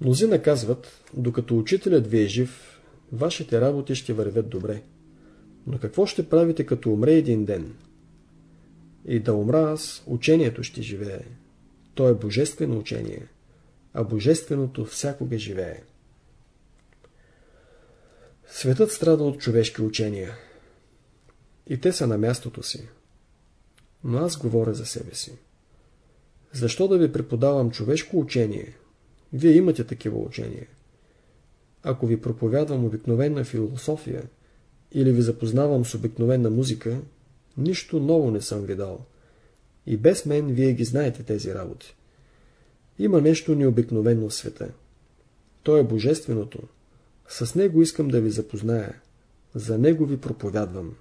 Speaker 1: Мнозина казват, докато учителят ви е жив, вашите работи ще вървят добре. Но какво ще правите като умре един ден? И да умра аз, учението ще живее. То е божествено учение, а божественото всякога живее. Светът страда от човешки учения. И те са на мястото си. Но аз говоря за себе си. Защо да ви преподавам човешко учение? Вие имате такива учения. Ако ви проповядвам обикновена философия, или ви запознавам с обикновена музика, нищо ново не съм ви дал. И без мен вие ги знаете тези работи. Има нещо необикновено в света. То е божественото. С него искам да ви запозная. За него ви проповядвам.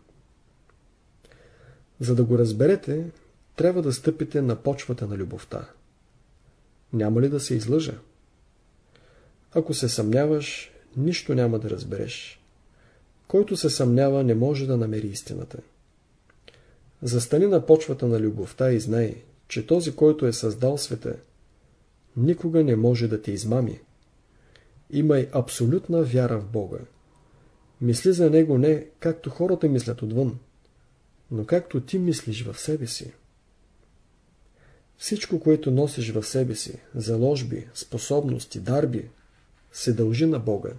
Speaker 1: За да го разберете, трябва да стъпите на почвата на любовта. Няма ли да се излъжа? Ако се съмняваш, нищо няма да разбереш. Който се съмнява, не може да намери истината. Застани на почвата на любовта и знай, че този, който е създал света, никога не може да те измами. Имай абсолютна вяра в Бога. Мисли за Него не както хората мислят отвън, но както ти мислиш в себе си. Всичко, което носиш в себе си, заложби, способности, дарби, се дължи на Бога.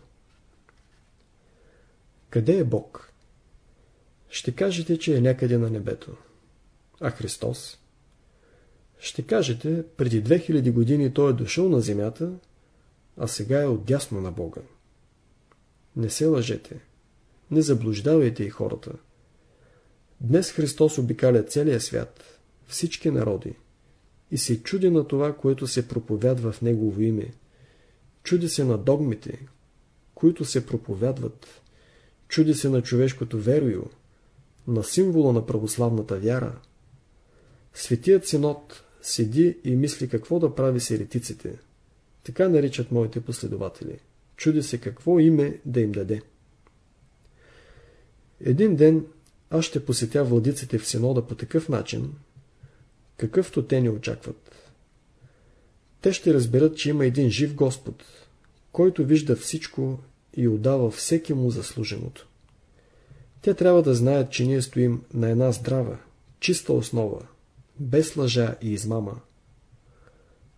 Speaker 1: Къде е Бог? Ще кажете, че е някъде на небето. А Христос? Ще кажете, преди 2000 години Той е дошъл на земята, а сега е отдясно на Бога. Не се лъжете. Не заблуждавайте и хората. Днес Христос обикаля целия свят, всички народи, и се чуди на това, което се проповядва в Негово име. Чуди се на догмите, които се проповядват Чуди се на човешкото верою, на символа на православната вяра. Светият синод седи и мисли какво да прави с еретиците. Така наричат моите последователи. Чуди се какво име да им даде. Един ден аз ще посетя владиците в синода по такъв начин, какъвто те ни очакват. Те ще разберат, че има един жив Господ, който вижда всичко и отдава всеки му заслуженото. Те трябва да знаят, че ние стоим на една здрава, чиста основа, без лъжа и измама.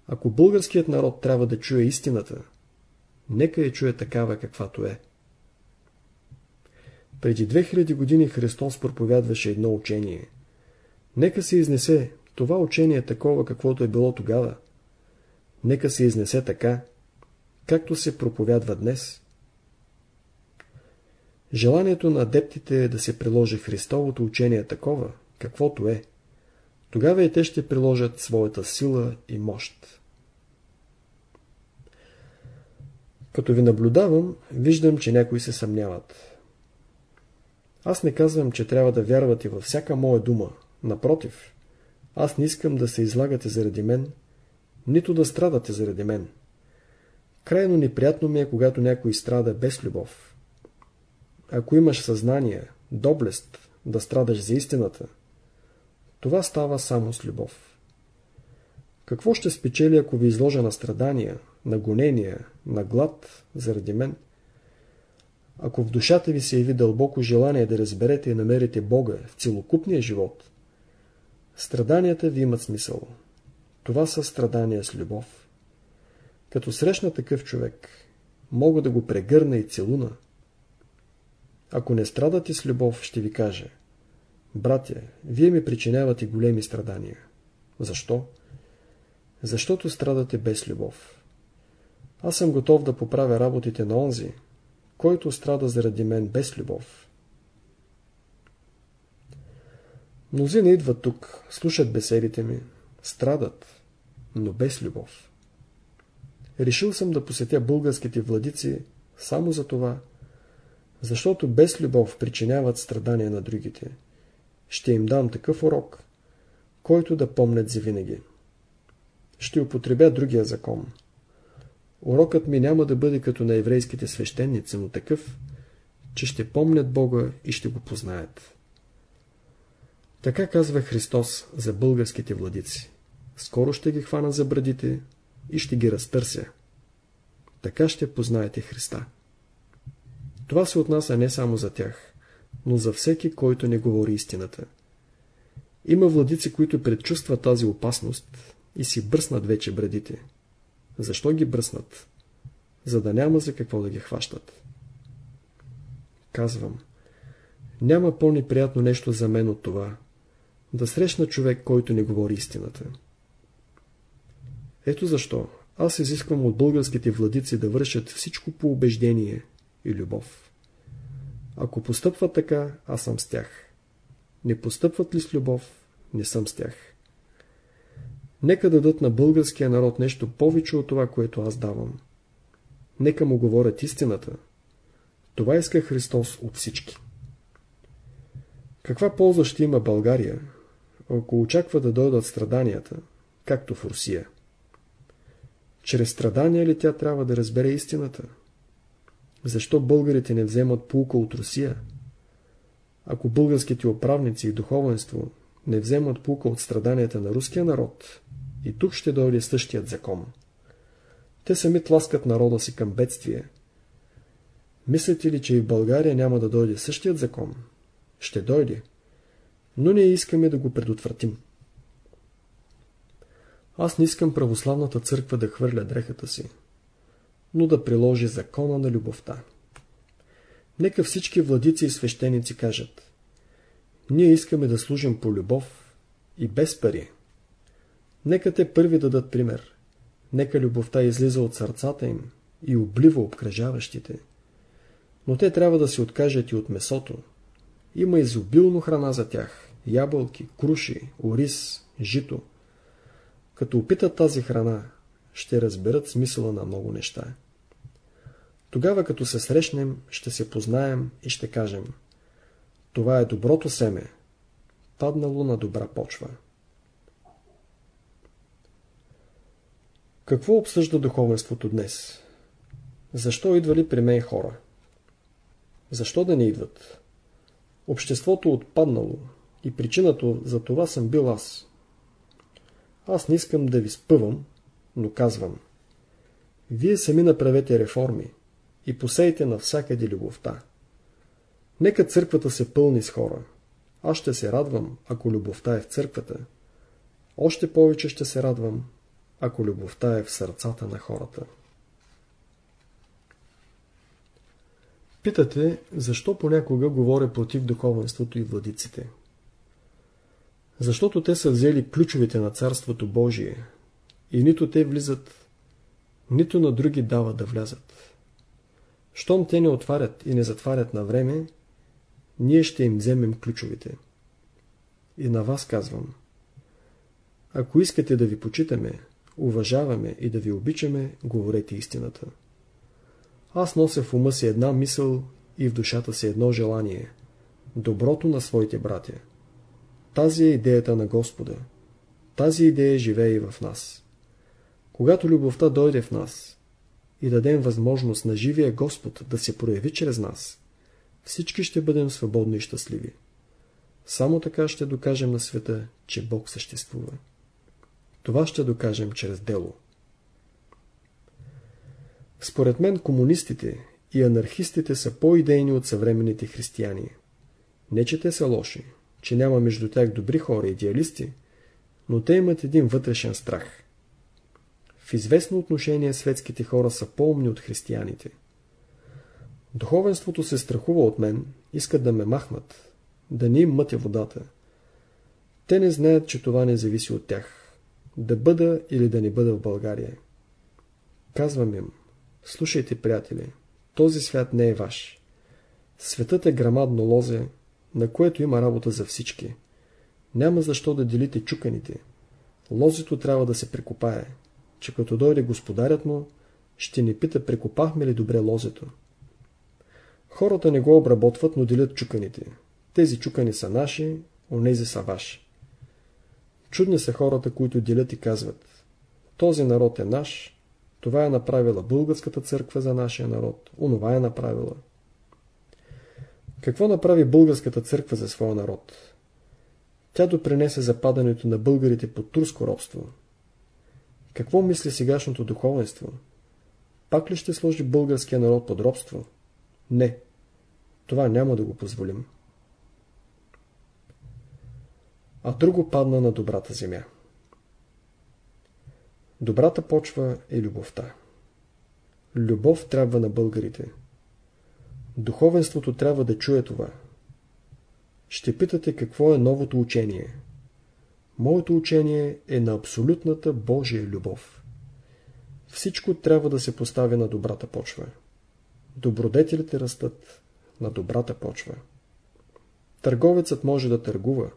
Speaker 1: Ако българският народ трябва да чуе истината, нека я чуе такава каквато е. Преди 2000 години Христос проповядваше едно учение. Нека се изнесе това учение такова, каквото е било тогава. Нека се изнесе така, както се проповядва днес. Желанието на адептите е да се приложи Христовото учение такова, каквото е. Тогава и те ще приложат своята сила и мощ. Като ви наблюдавам, виждам, че някои се съмняват. Аз не казвам, че трябва да вярвате във всяка моя дума. Напротив, аз не искам да се излагате заради мен, нито да страдате заради мен. Крайно неприятно ми е, когато някой страда без любов. Ако имаш съзнание, доблест, да страдаш за истината, това става само с любов. Какво ще спечели, ако ви изложа на страдания, на гонения, на глад заради мен? Ако в душата ви се яви дълбоко желание да разберете и намерите Бога в целокупния живот, страданията ви имат смисъл. Това са страдания с любов. Като срещна такъв човек, мога да го прегърна и целуна. Ако не страдате с любов, ще ви кажа. Братя, вие ми причинявате големи страдания. Защо? Защото страдате без любов. Аз съм готов да поправя работите на онзи, който страда заради мен без любов. Мнозина идват тук, слушат беседите ми, страдат, но без любов. Решил съм да посетя българските владици само за това, защото без любов причиняват страдания на другите. Ще им дам такъв урок, който да помнят завинаги. Ще употребя другия закон. Урокът ми няма да бъде като на еврейските свещеници, но такъв, че ще помнят Бога и ще го познаят. Така казва Христос за българските владици. Скоро ще ги хвана за брадите и ще ги разтърся. Така ще познаете Христа. Това се отнася не само за тях, но за всеки, който не говори истината. Има владици, които предчувстват тази опасност и си бръснат вече брадите. Защо ги бръснат? За да няма за какво да ги хващат. Казвам, няма по-неприятно нещо за мен от това, да срещна човек, който не говори истината. Ето защо аз изисквам от българските владици да вършат всичко по убеждение и любов. Ако постъпват така, аз съм с тях. Не постъпват ли с любов, не съм с тях. Нека дадат на българския народ нещо повече от това, което аз давам. Нека му говорят истината. Това иска Христос от всички. Каква полза ще има България, ако очаква да дойдат страданията, както в Русия? Чрез страдания ли тя трябва да разбере истината? Защо българите не вземат пулка от Русия? Ако българските управници и духовенство не вземат пулка от страданията на руския народ, и тук ще дойде същият закон. Те сами тласкат народа си към бедствие. Мислите ли, че и в България няма да дойде същият закон? Ще дойде. Но ние искаме да го предотвратим. Аз не искам православната църква да хвърля дрехата си, но да приложи закона на любовта. Нека всички владици и свещеници кажат Ние искаме да служим по любов и без пари. Нека те първи дадат пример. Нека любовта излиза от сърцата им и облива обкръжаващите. Но те трябва да се откажат и от месото. Има изобилно храна за тях. Ябълки, круши, ориз, жито. Като опитат тази храна, ще разберат смисъла на много неща. Тогава, като се срещнем, ще се познаем и ще кажем Това е доброто семе, паднало на добра почва. Какво обсъжда духовенството днес? Защо идвали при мен хора? Защо да не идват? Обществото отпаднало и причината за това съм бил аз. Аз не искам да ви спъвам, но казвам. Вие сами направете реформи и посейте навсякъде любовта. Нека църквата се пълни с хора. Аз ще се радвам, ако любовта е в църквата. Още повече ще се радвам, ако любовта е в сърцата на хората. Питате, защо понякога говоря против духовенството и владиците? Защото те са взели ключовете на Царството Божие и нито те влизат, нито на други дава да влязат. Щом те не отварят и не затварят на време, ние ще им вземем ключовете. И на вас казвам. Ако искате да ви почитаме, уважаваме и да ви обичаме, говорете истината. Аз нося в ума си една мисъл и в душата си едно желание – доброто на своите братя. Тази е идеята на Господа. Тази идея живее и в нас. Когато любовта дойде в нас и дадем възможност на живия Господ да се прояви чрез нас, всички ще бъдем свободни и щастливи. Само така ще докажем на света, че Бог съществува. Това ще докажем чрез дело. Според мен комунистите и анархистите са по-идейни от съвременните християни. Не, че те са лоши, че няма между тях добри хора, идеалисти, но те имат един вътрешен страх. В известно отношение светските хора са по-умни от християните. Духовенството се страхува от мен, искат да ме махнат, да не им мътя водата. Те не знаят, че това не зависи от тях. Да бъда или да не бъда в България. Казвам им, слушайте, приятели, този свят не е ваш. Светът е грамадно лозе, на което има работа за всички. Няма защо да делите чуканите. Лозето трябва да се прекопае, че като дойде господарят му, ще ни пита прекопахме ли добре лозето. Хората не го обработват, но делят чуканите. Тези чукани са наши, онези са ваши. Чудни са хората, които делят и казват Този народ е наш, това е направила българската църква за нашия народ, онова е направила. Какво направи българската църква за своя народ? Тя допринесе западането на българите под турско робство. Какво мисли сегашното духовенство? Пак ли ще сложи българския народ под робство? Не. Това няма да го позволим. А друго падна на добрата земя. Добрата почва е любовта. Любов трябва на българите. Духовенството трябва да чуе това. Ще питате какво е новото учение. Моето учение е на абсолютната Божия любов. Всичко трябва да се постави на добрата почва. Добродетелите растат на добрата почва. Търговецът може да търгува,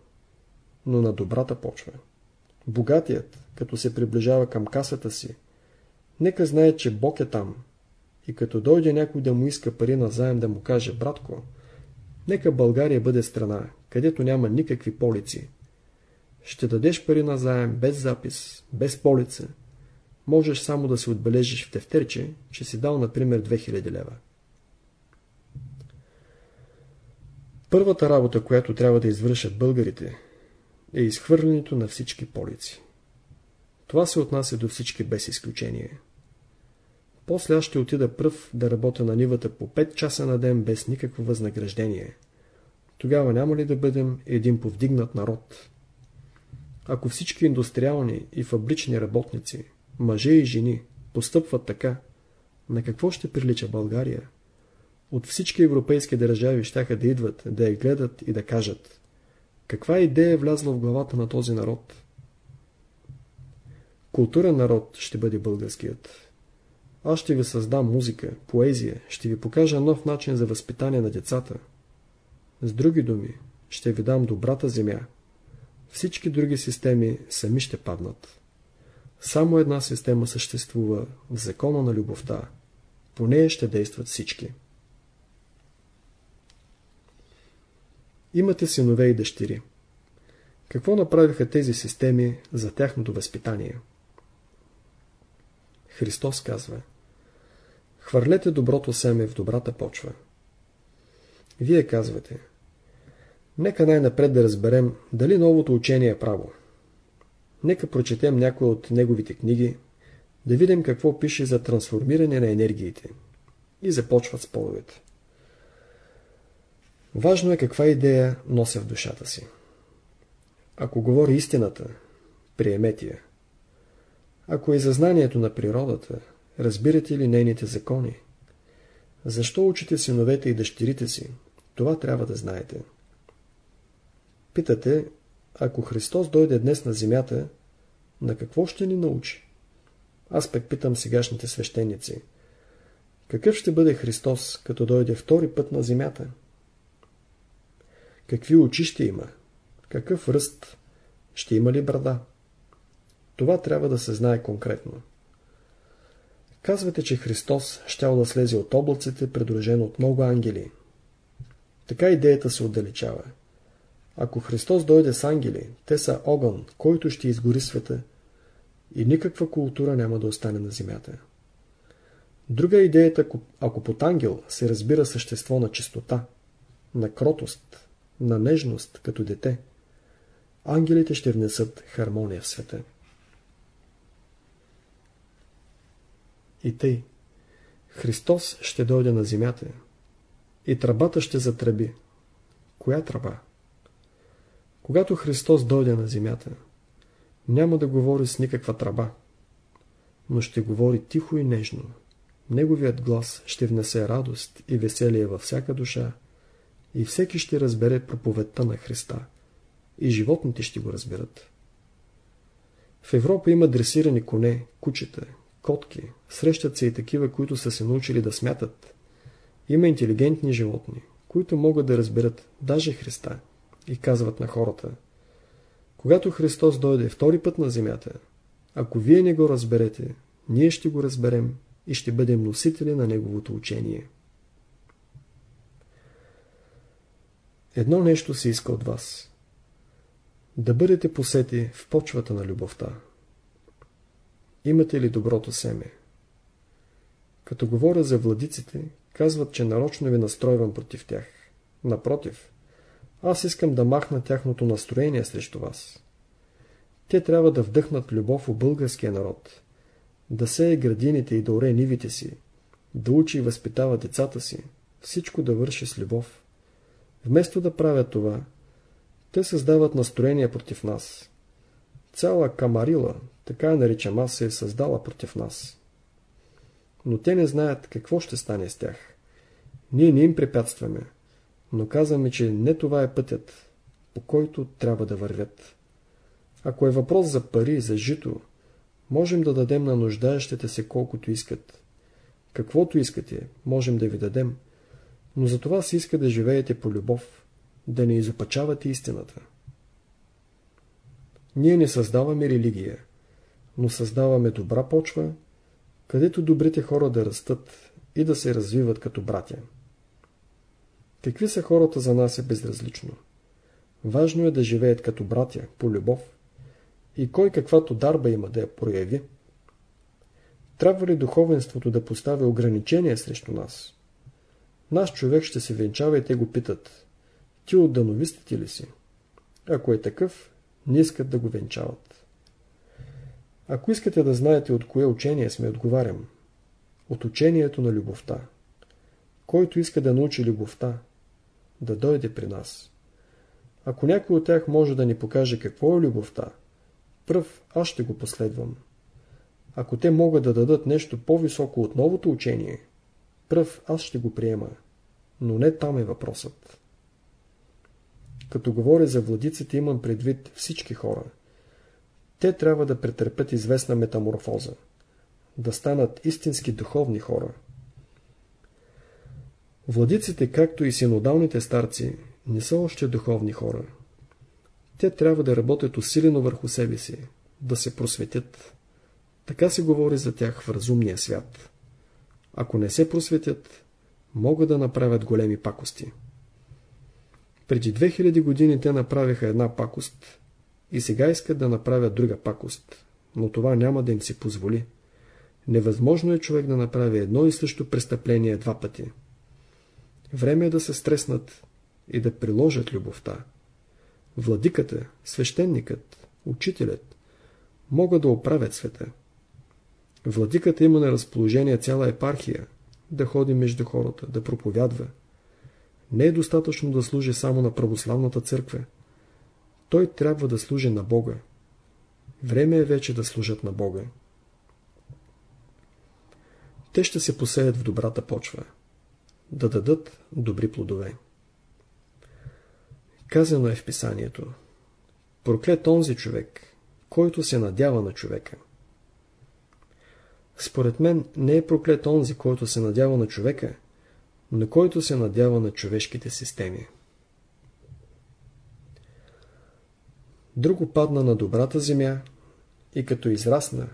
Speaker 1: но на добрата почва. Богатият, като се приближава към касата си, нека знае, че Бог е там. И като дойде някой да му иска пари на заем да му каже, братко, нека България бъде страна, където няма никакви полици. Ще дадеш пари на заем без запис, без полица. Можеш само да се отбележиш в тефтерче, че си дал, например, 2000 лева. Първата работа, която трябва да извършат българите, е изхвърлянето на всички полици. Това се отнася до всички без изключение. После аз ще отида пръв да работя на нивата по 5 часа на ден без никакво възнаграждение. Тогава няма ли да бъдем един повдигнат народ? Ако всички индустриални и фабрични работници, мъже и жени, постъпват така, на какво ще прилича България? От всички европейски държави щяха да идват, да я гледат и да кажат каква идея е влязла в главата на този народ? Културен народ ще бъде българският. Аз ще ви създам музика, поезия, ще ви покажа нов начин за възпитание на децата. С други думи, ще ви дам добрата земя. Всички други системи сами ще паднат. Само една система съществува в закона на любовта. По нея ще действат всички. Имате синове и дъщери. Какво направиха тези системи за тяхното възпитание? Христос казва Хвърлете доброто семе в добрата почва. Вие казвате Нека най-напред да разберем дали новото учение е право. Нека прочетем някои от неговите книги, да видим какво пише за трансформиране на енергиите. И започват споровете. Важно е каква идея нося в душата си. Ако говори истината, приемете я. Ако е за знанието на природата, разбирате ли нейните закони? Защо учите синовете и дъщерите си? Това трябва да знаете. Питате, ако Христос дойде днес на земята, на какво ще ни научи? Аз пък питам сегашните свещеници. Какъв ще бъде Христос, като дойде втори път на земята? Какви очи ще има? Какъв ръст? Ще има ли брада? Това трябва да се знае конкретно. Казвате, че Христос щял да слезе от облаците, придружен от много ангели. Така идеята се отдалечава. Ако Христос дойде с ангели, те са огън, който ще изгори света и никаква култура няма да остане на земята. Друга е идеята, ако под ангел се разбира същество на чистота, на кротост, на нежност, като дете, ангелите ще внесат хармония в света. И тъй, Христос ще дойде на земята и тръбата ще затръби. Коя тръба? Когато Христос дойде на земята, няма да говори с никаква тръба, но ще говори тихо и нежно. Неговият глас ще внесе радост и веселие във всяка душа и всеки ще разбере проповедта на Христа и животните ще го разберат. В Европа има дресирани коне, кучета, котки, срещат се и такива, които са се научили да смятат. Има интелигентни животни, които могат да разберат даже Христа и казват на хората Когато Христос дойде втори път на земята, ако вие не го разберете, ние ще го разберем и ще бъдем носители на Неговото учение. Едно нещо се иска от вас. Да бъдете посети в почвата на любовта. Имате ли доброто семе? Като говоря за владиците, казват, че нарочно ви настройвам против тях. Напротив, аз искам да махна тяхното настроение срещу вас. Те трябва да вдъхнат любов у българския народ, да сее градините и да оре нивите си, да учи и възпитава децата си, всичко да върши с любов. Вместо да правят това, те създават настроение против нас. Цяла камарила, така я наричам аз, се е създала против нас. Но те не знаят какво ще стане с тях. Ние не им препятстваме, но казваме, че не това е пътят, по който трябва да вървят. Ако е въпрос за пари, за жито, можем да дадем на нуждаещите се колкото искат. Каквото искате, можем да ви дадем, но за това се иска да живеете по любов, да не изопачавате истината. Ние не създаваме религия, но създаваме добра почва, където добрите хора да растат и да се развиват като братя. Какви са хората за нас е безразлично. Важно е да живеят като братя, по любов, и кой каквато дарба има да я прояви. Трябва ли духовенството да поставя ограничения срещу нас? Наш човек ще се венчава и те го питат. Ти от дановистите ли си? Ако е такъв, не искат да го венчават. Ако искате да знаете от кое учение сме, отговарям. От учението на любовта. Който иска да научи любовта, да дойде при нас. Ако някой от тях може да ни покаже какво е любовта, пръв аз ще го последвам. Ако те могат да дадат нещо по-високо от новото учение, пръв аз ще го приема. Но не там е въпросът. Като говоря за владиците, имам предвид всички хора. Те трябва да претърпят известна метаморфоза. Да станат истински духовни хора. Владиците, както и синодалните старци, не са още духовни хора. Те трябва да работят усилено върху себе си, да се просветят. Така се говори за тях в разумния свят. Ако не се просветят, могат да направят големи пакости. Преди 2000 години те направиха една пакост и сега искат да направят друга пакост, но това няма да им се позволи. Невъзможно е човек да направи едно и също престъпление два пъти. Време е да се стреснат и да приложат любовта. Владиката, свещеникът, учителят могат да оправят света. Владиката има на разположение цяла епархия, да ходи между хората, да проповядва. Не е достатъчно да служи само на православната църква. Той трябва да служи на Бога. Време е вече да служат на Бога. те ще се посеят в добрата почва, да дадат добри плодове. Казано е в писанието. Проклет онзи човек, който се надява на човека. Според мен не е проклет онзи, който се надява на човека, но който се надява на човешките системи. Друго падна на добрата земя и като израсна,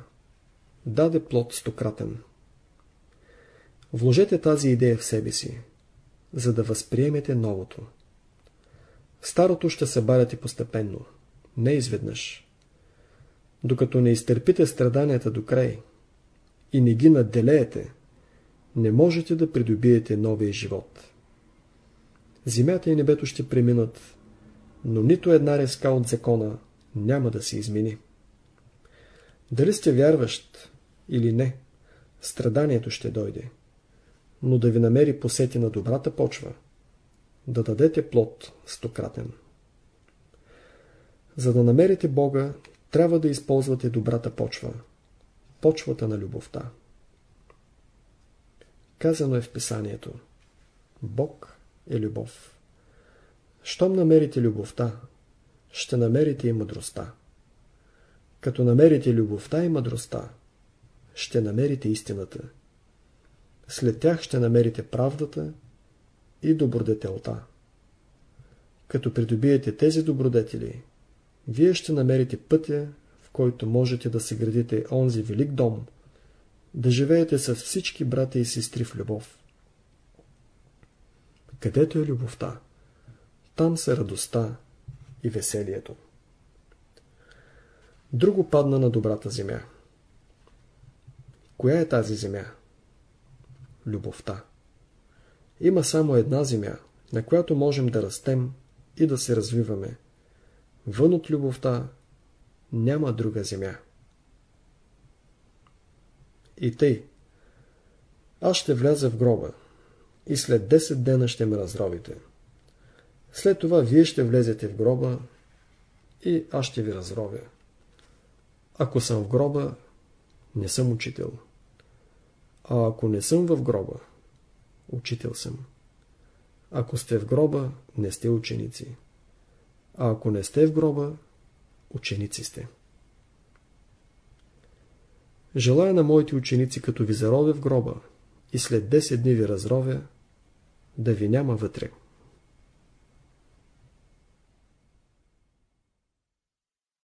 Speaker 1: даде плод стократен. Вложете тази идея в себе си, за да възприемете новото. Старото ще събаряте постепенно, не изведнъж. Докато не изтърпите страданията до край и не ги надделеете, не можете да придобиете новия живот. Земята и небето ще преминат, но нито една резка от закона няма да се измени. Дали сте вярващ или не, страданието ще дойде, но да ви намери посети на добрата почва, да дадете плод стократен. За да намерите Бога, трябва да използвате добрата почва, почвата на любовта. Казано е в писанието. Бог е любов. Щом намерите любовта, ще намерите и мъдростта. Като намерите любовта и мъдростта, ще намерите истината. След тях ще намерите правдата и добродетелта. Като придобиете тези добродетели, вие ще намерите пътя, в който можете да се градите онзи велик дом, да живеете с всички брата и сестри в любов. Където е любовта, там са радостта и веселието. Друго падна на добрата земя. Коя е тази земя? Любовта. Има само една земя, на която можем да растем и да се развиваме. Вън от любовта няма друга земя. И тъй. Аз ще вляза в гроба и след 10 дена ще ме разровите. След това вие ще влезете в гроба и аз ще ви разровя. Ако съм в гроба, не съм учител. А ако не съм в гроба, учител съм. Ако сте в гроба, не сте ученици. А ако не сте в гроба, ученици сте. Желая на моите ученици, като ви заровя в гроба и след 10 дни ви разровя, да ви няма вътре.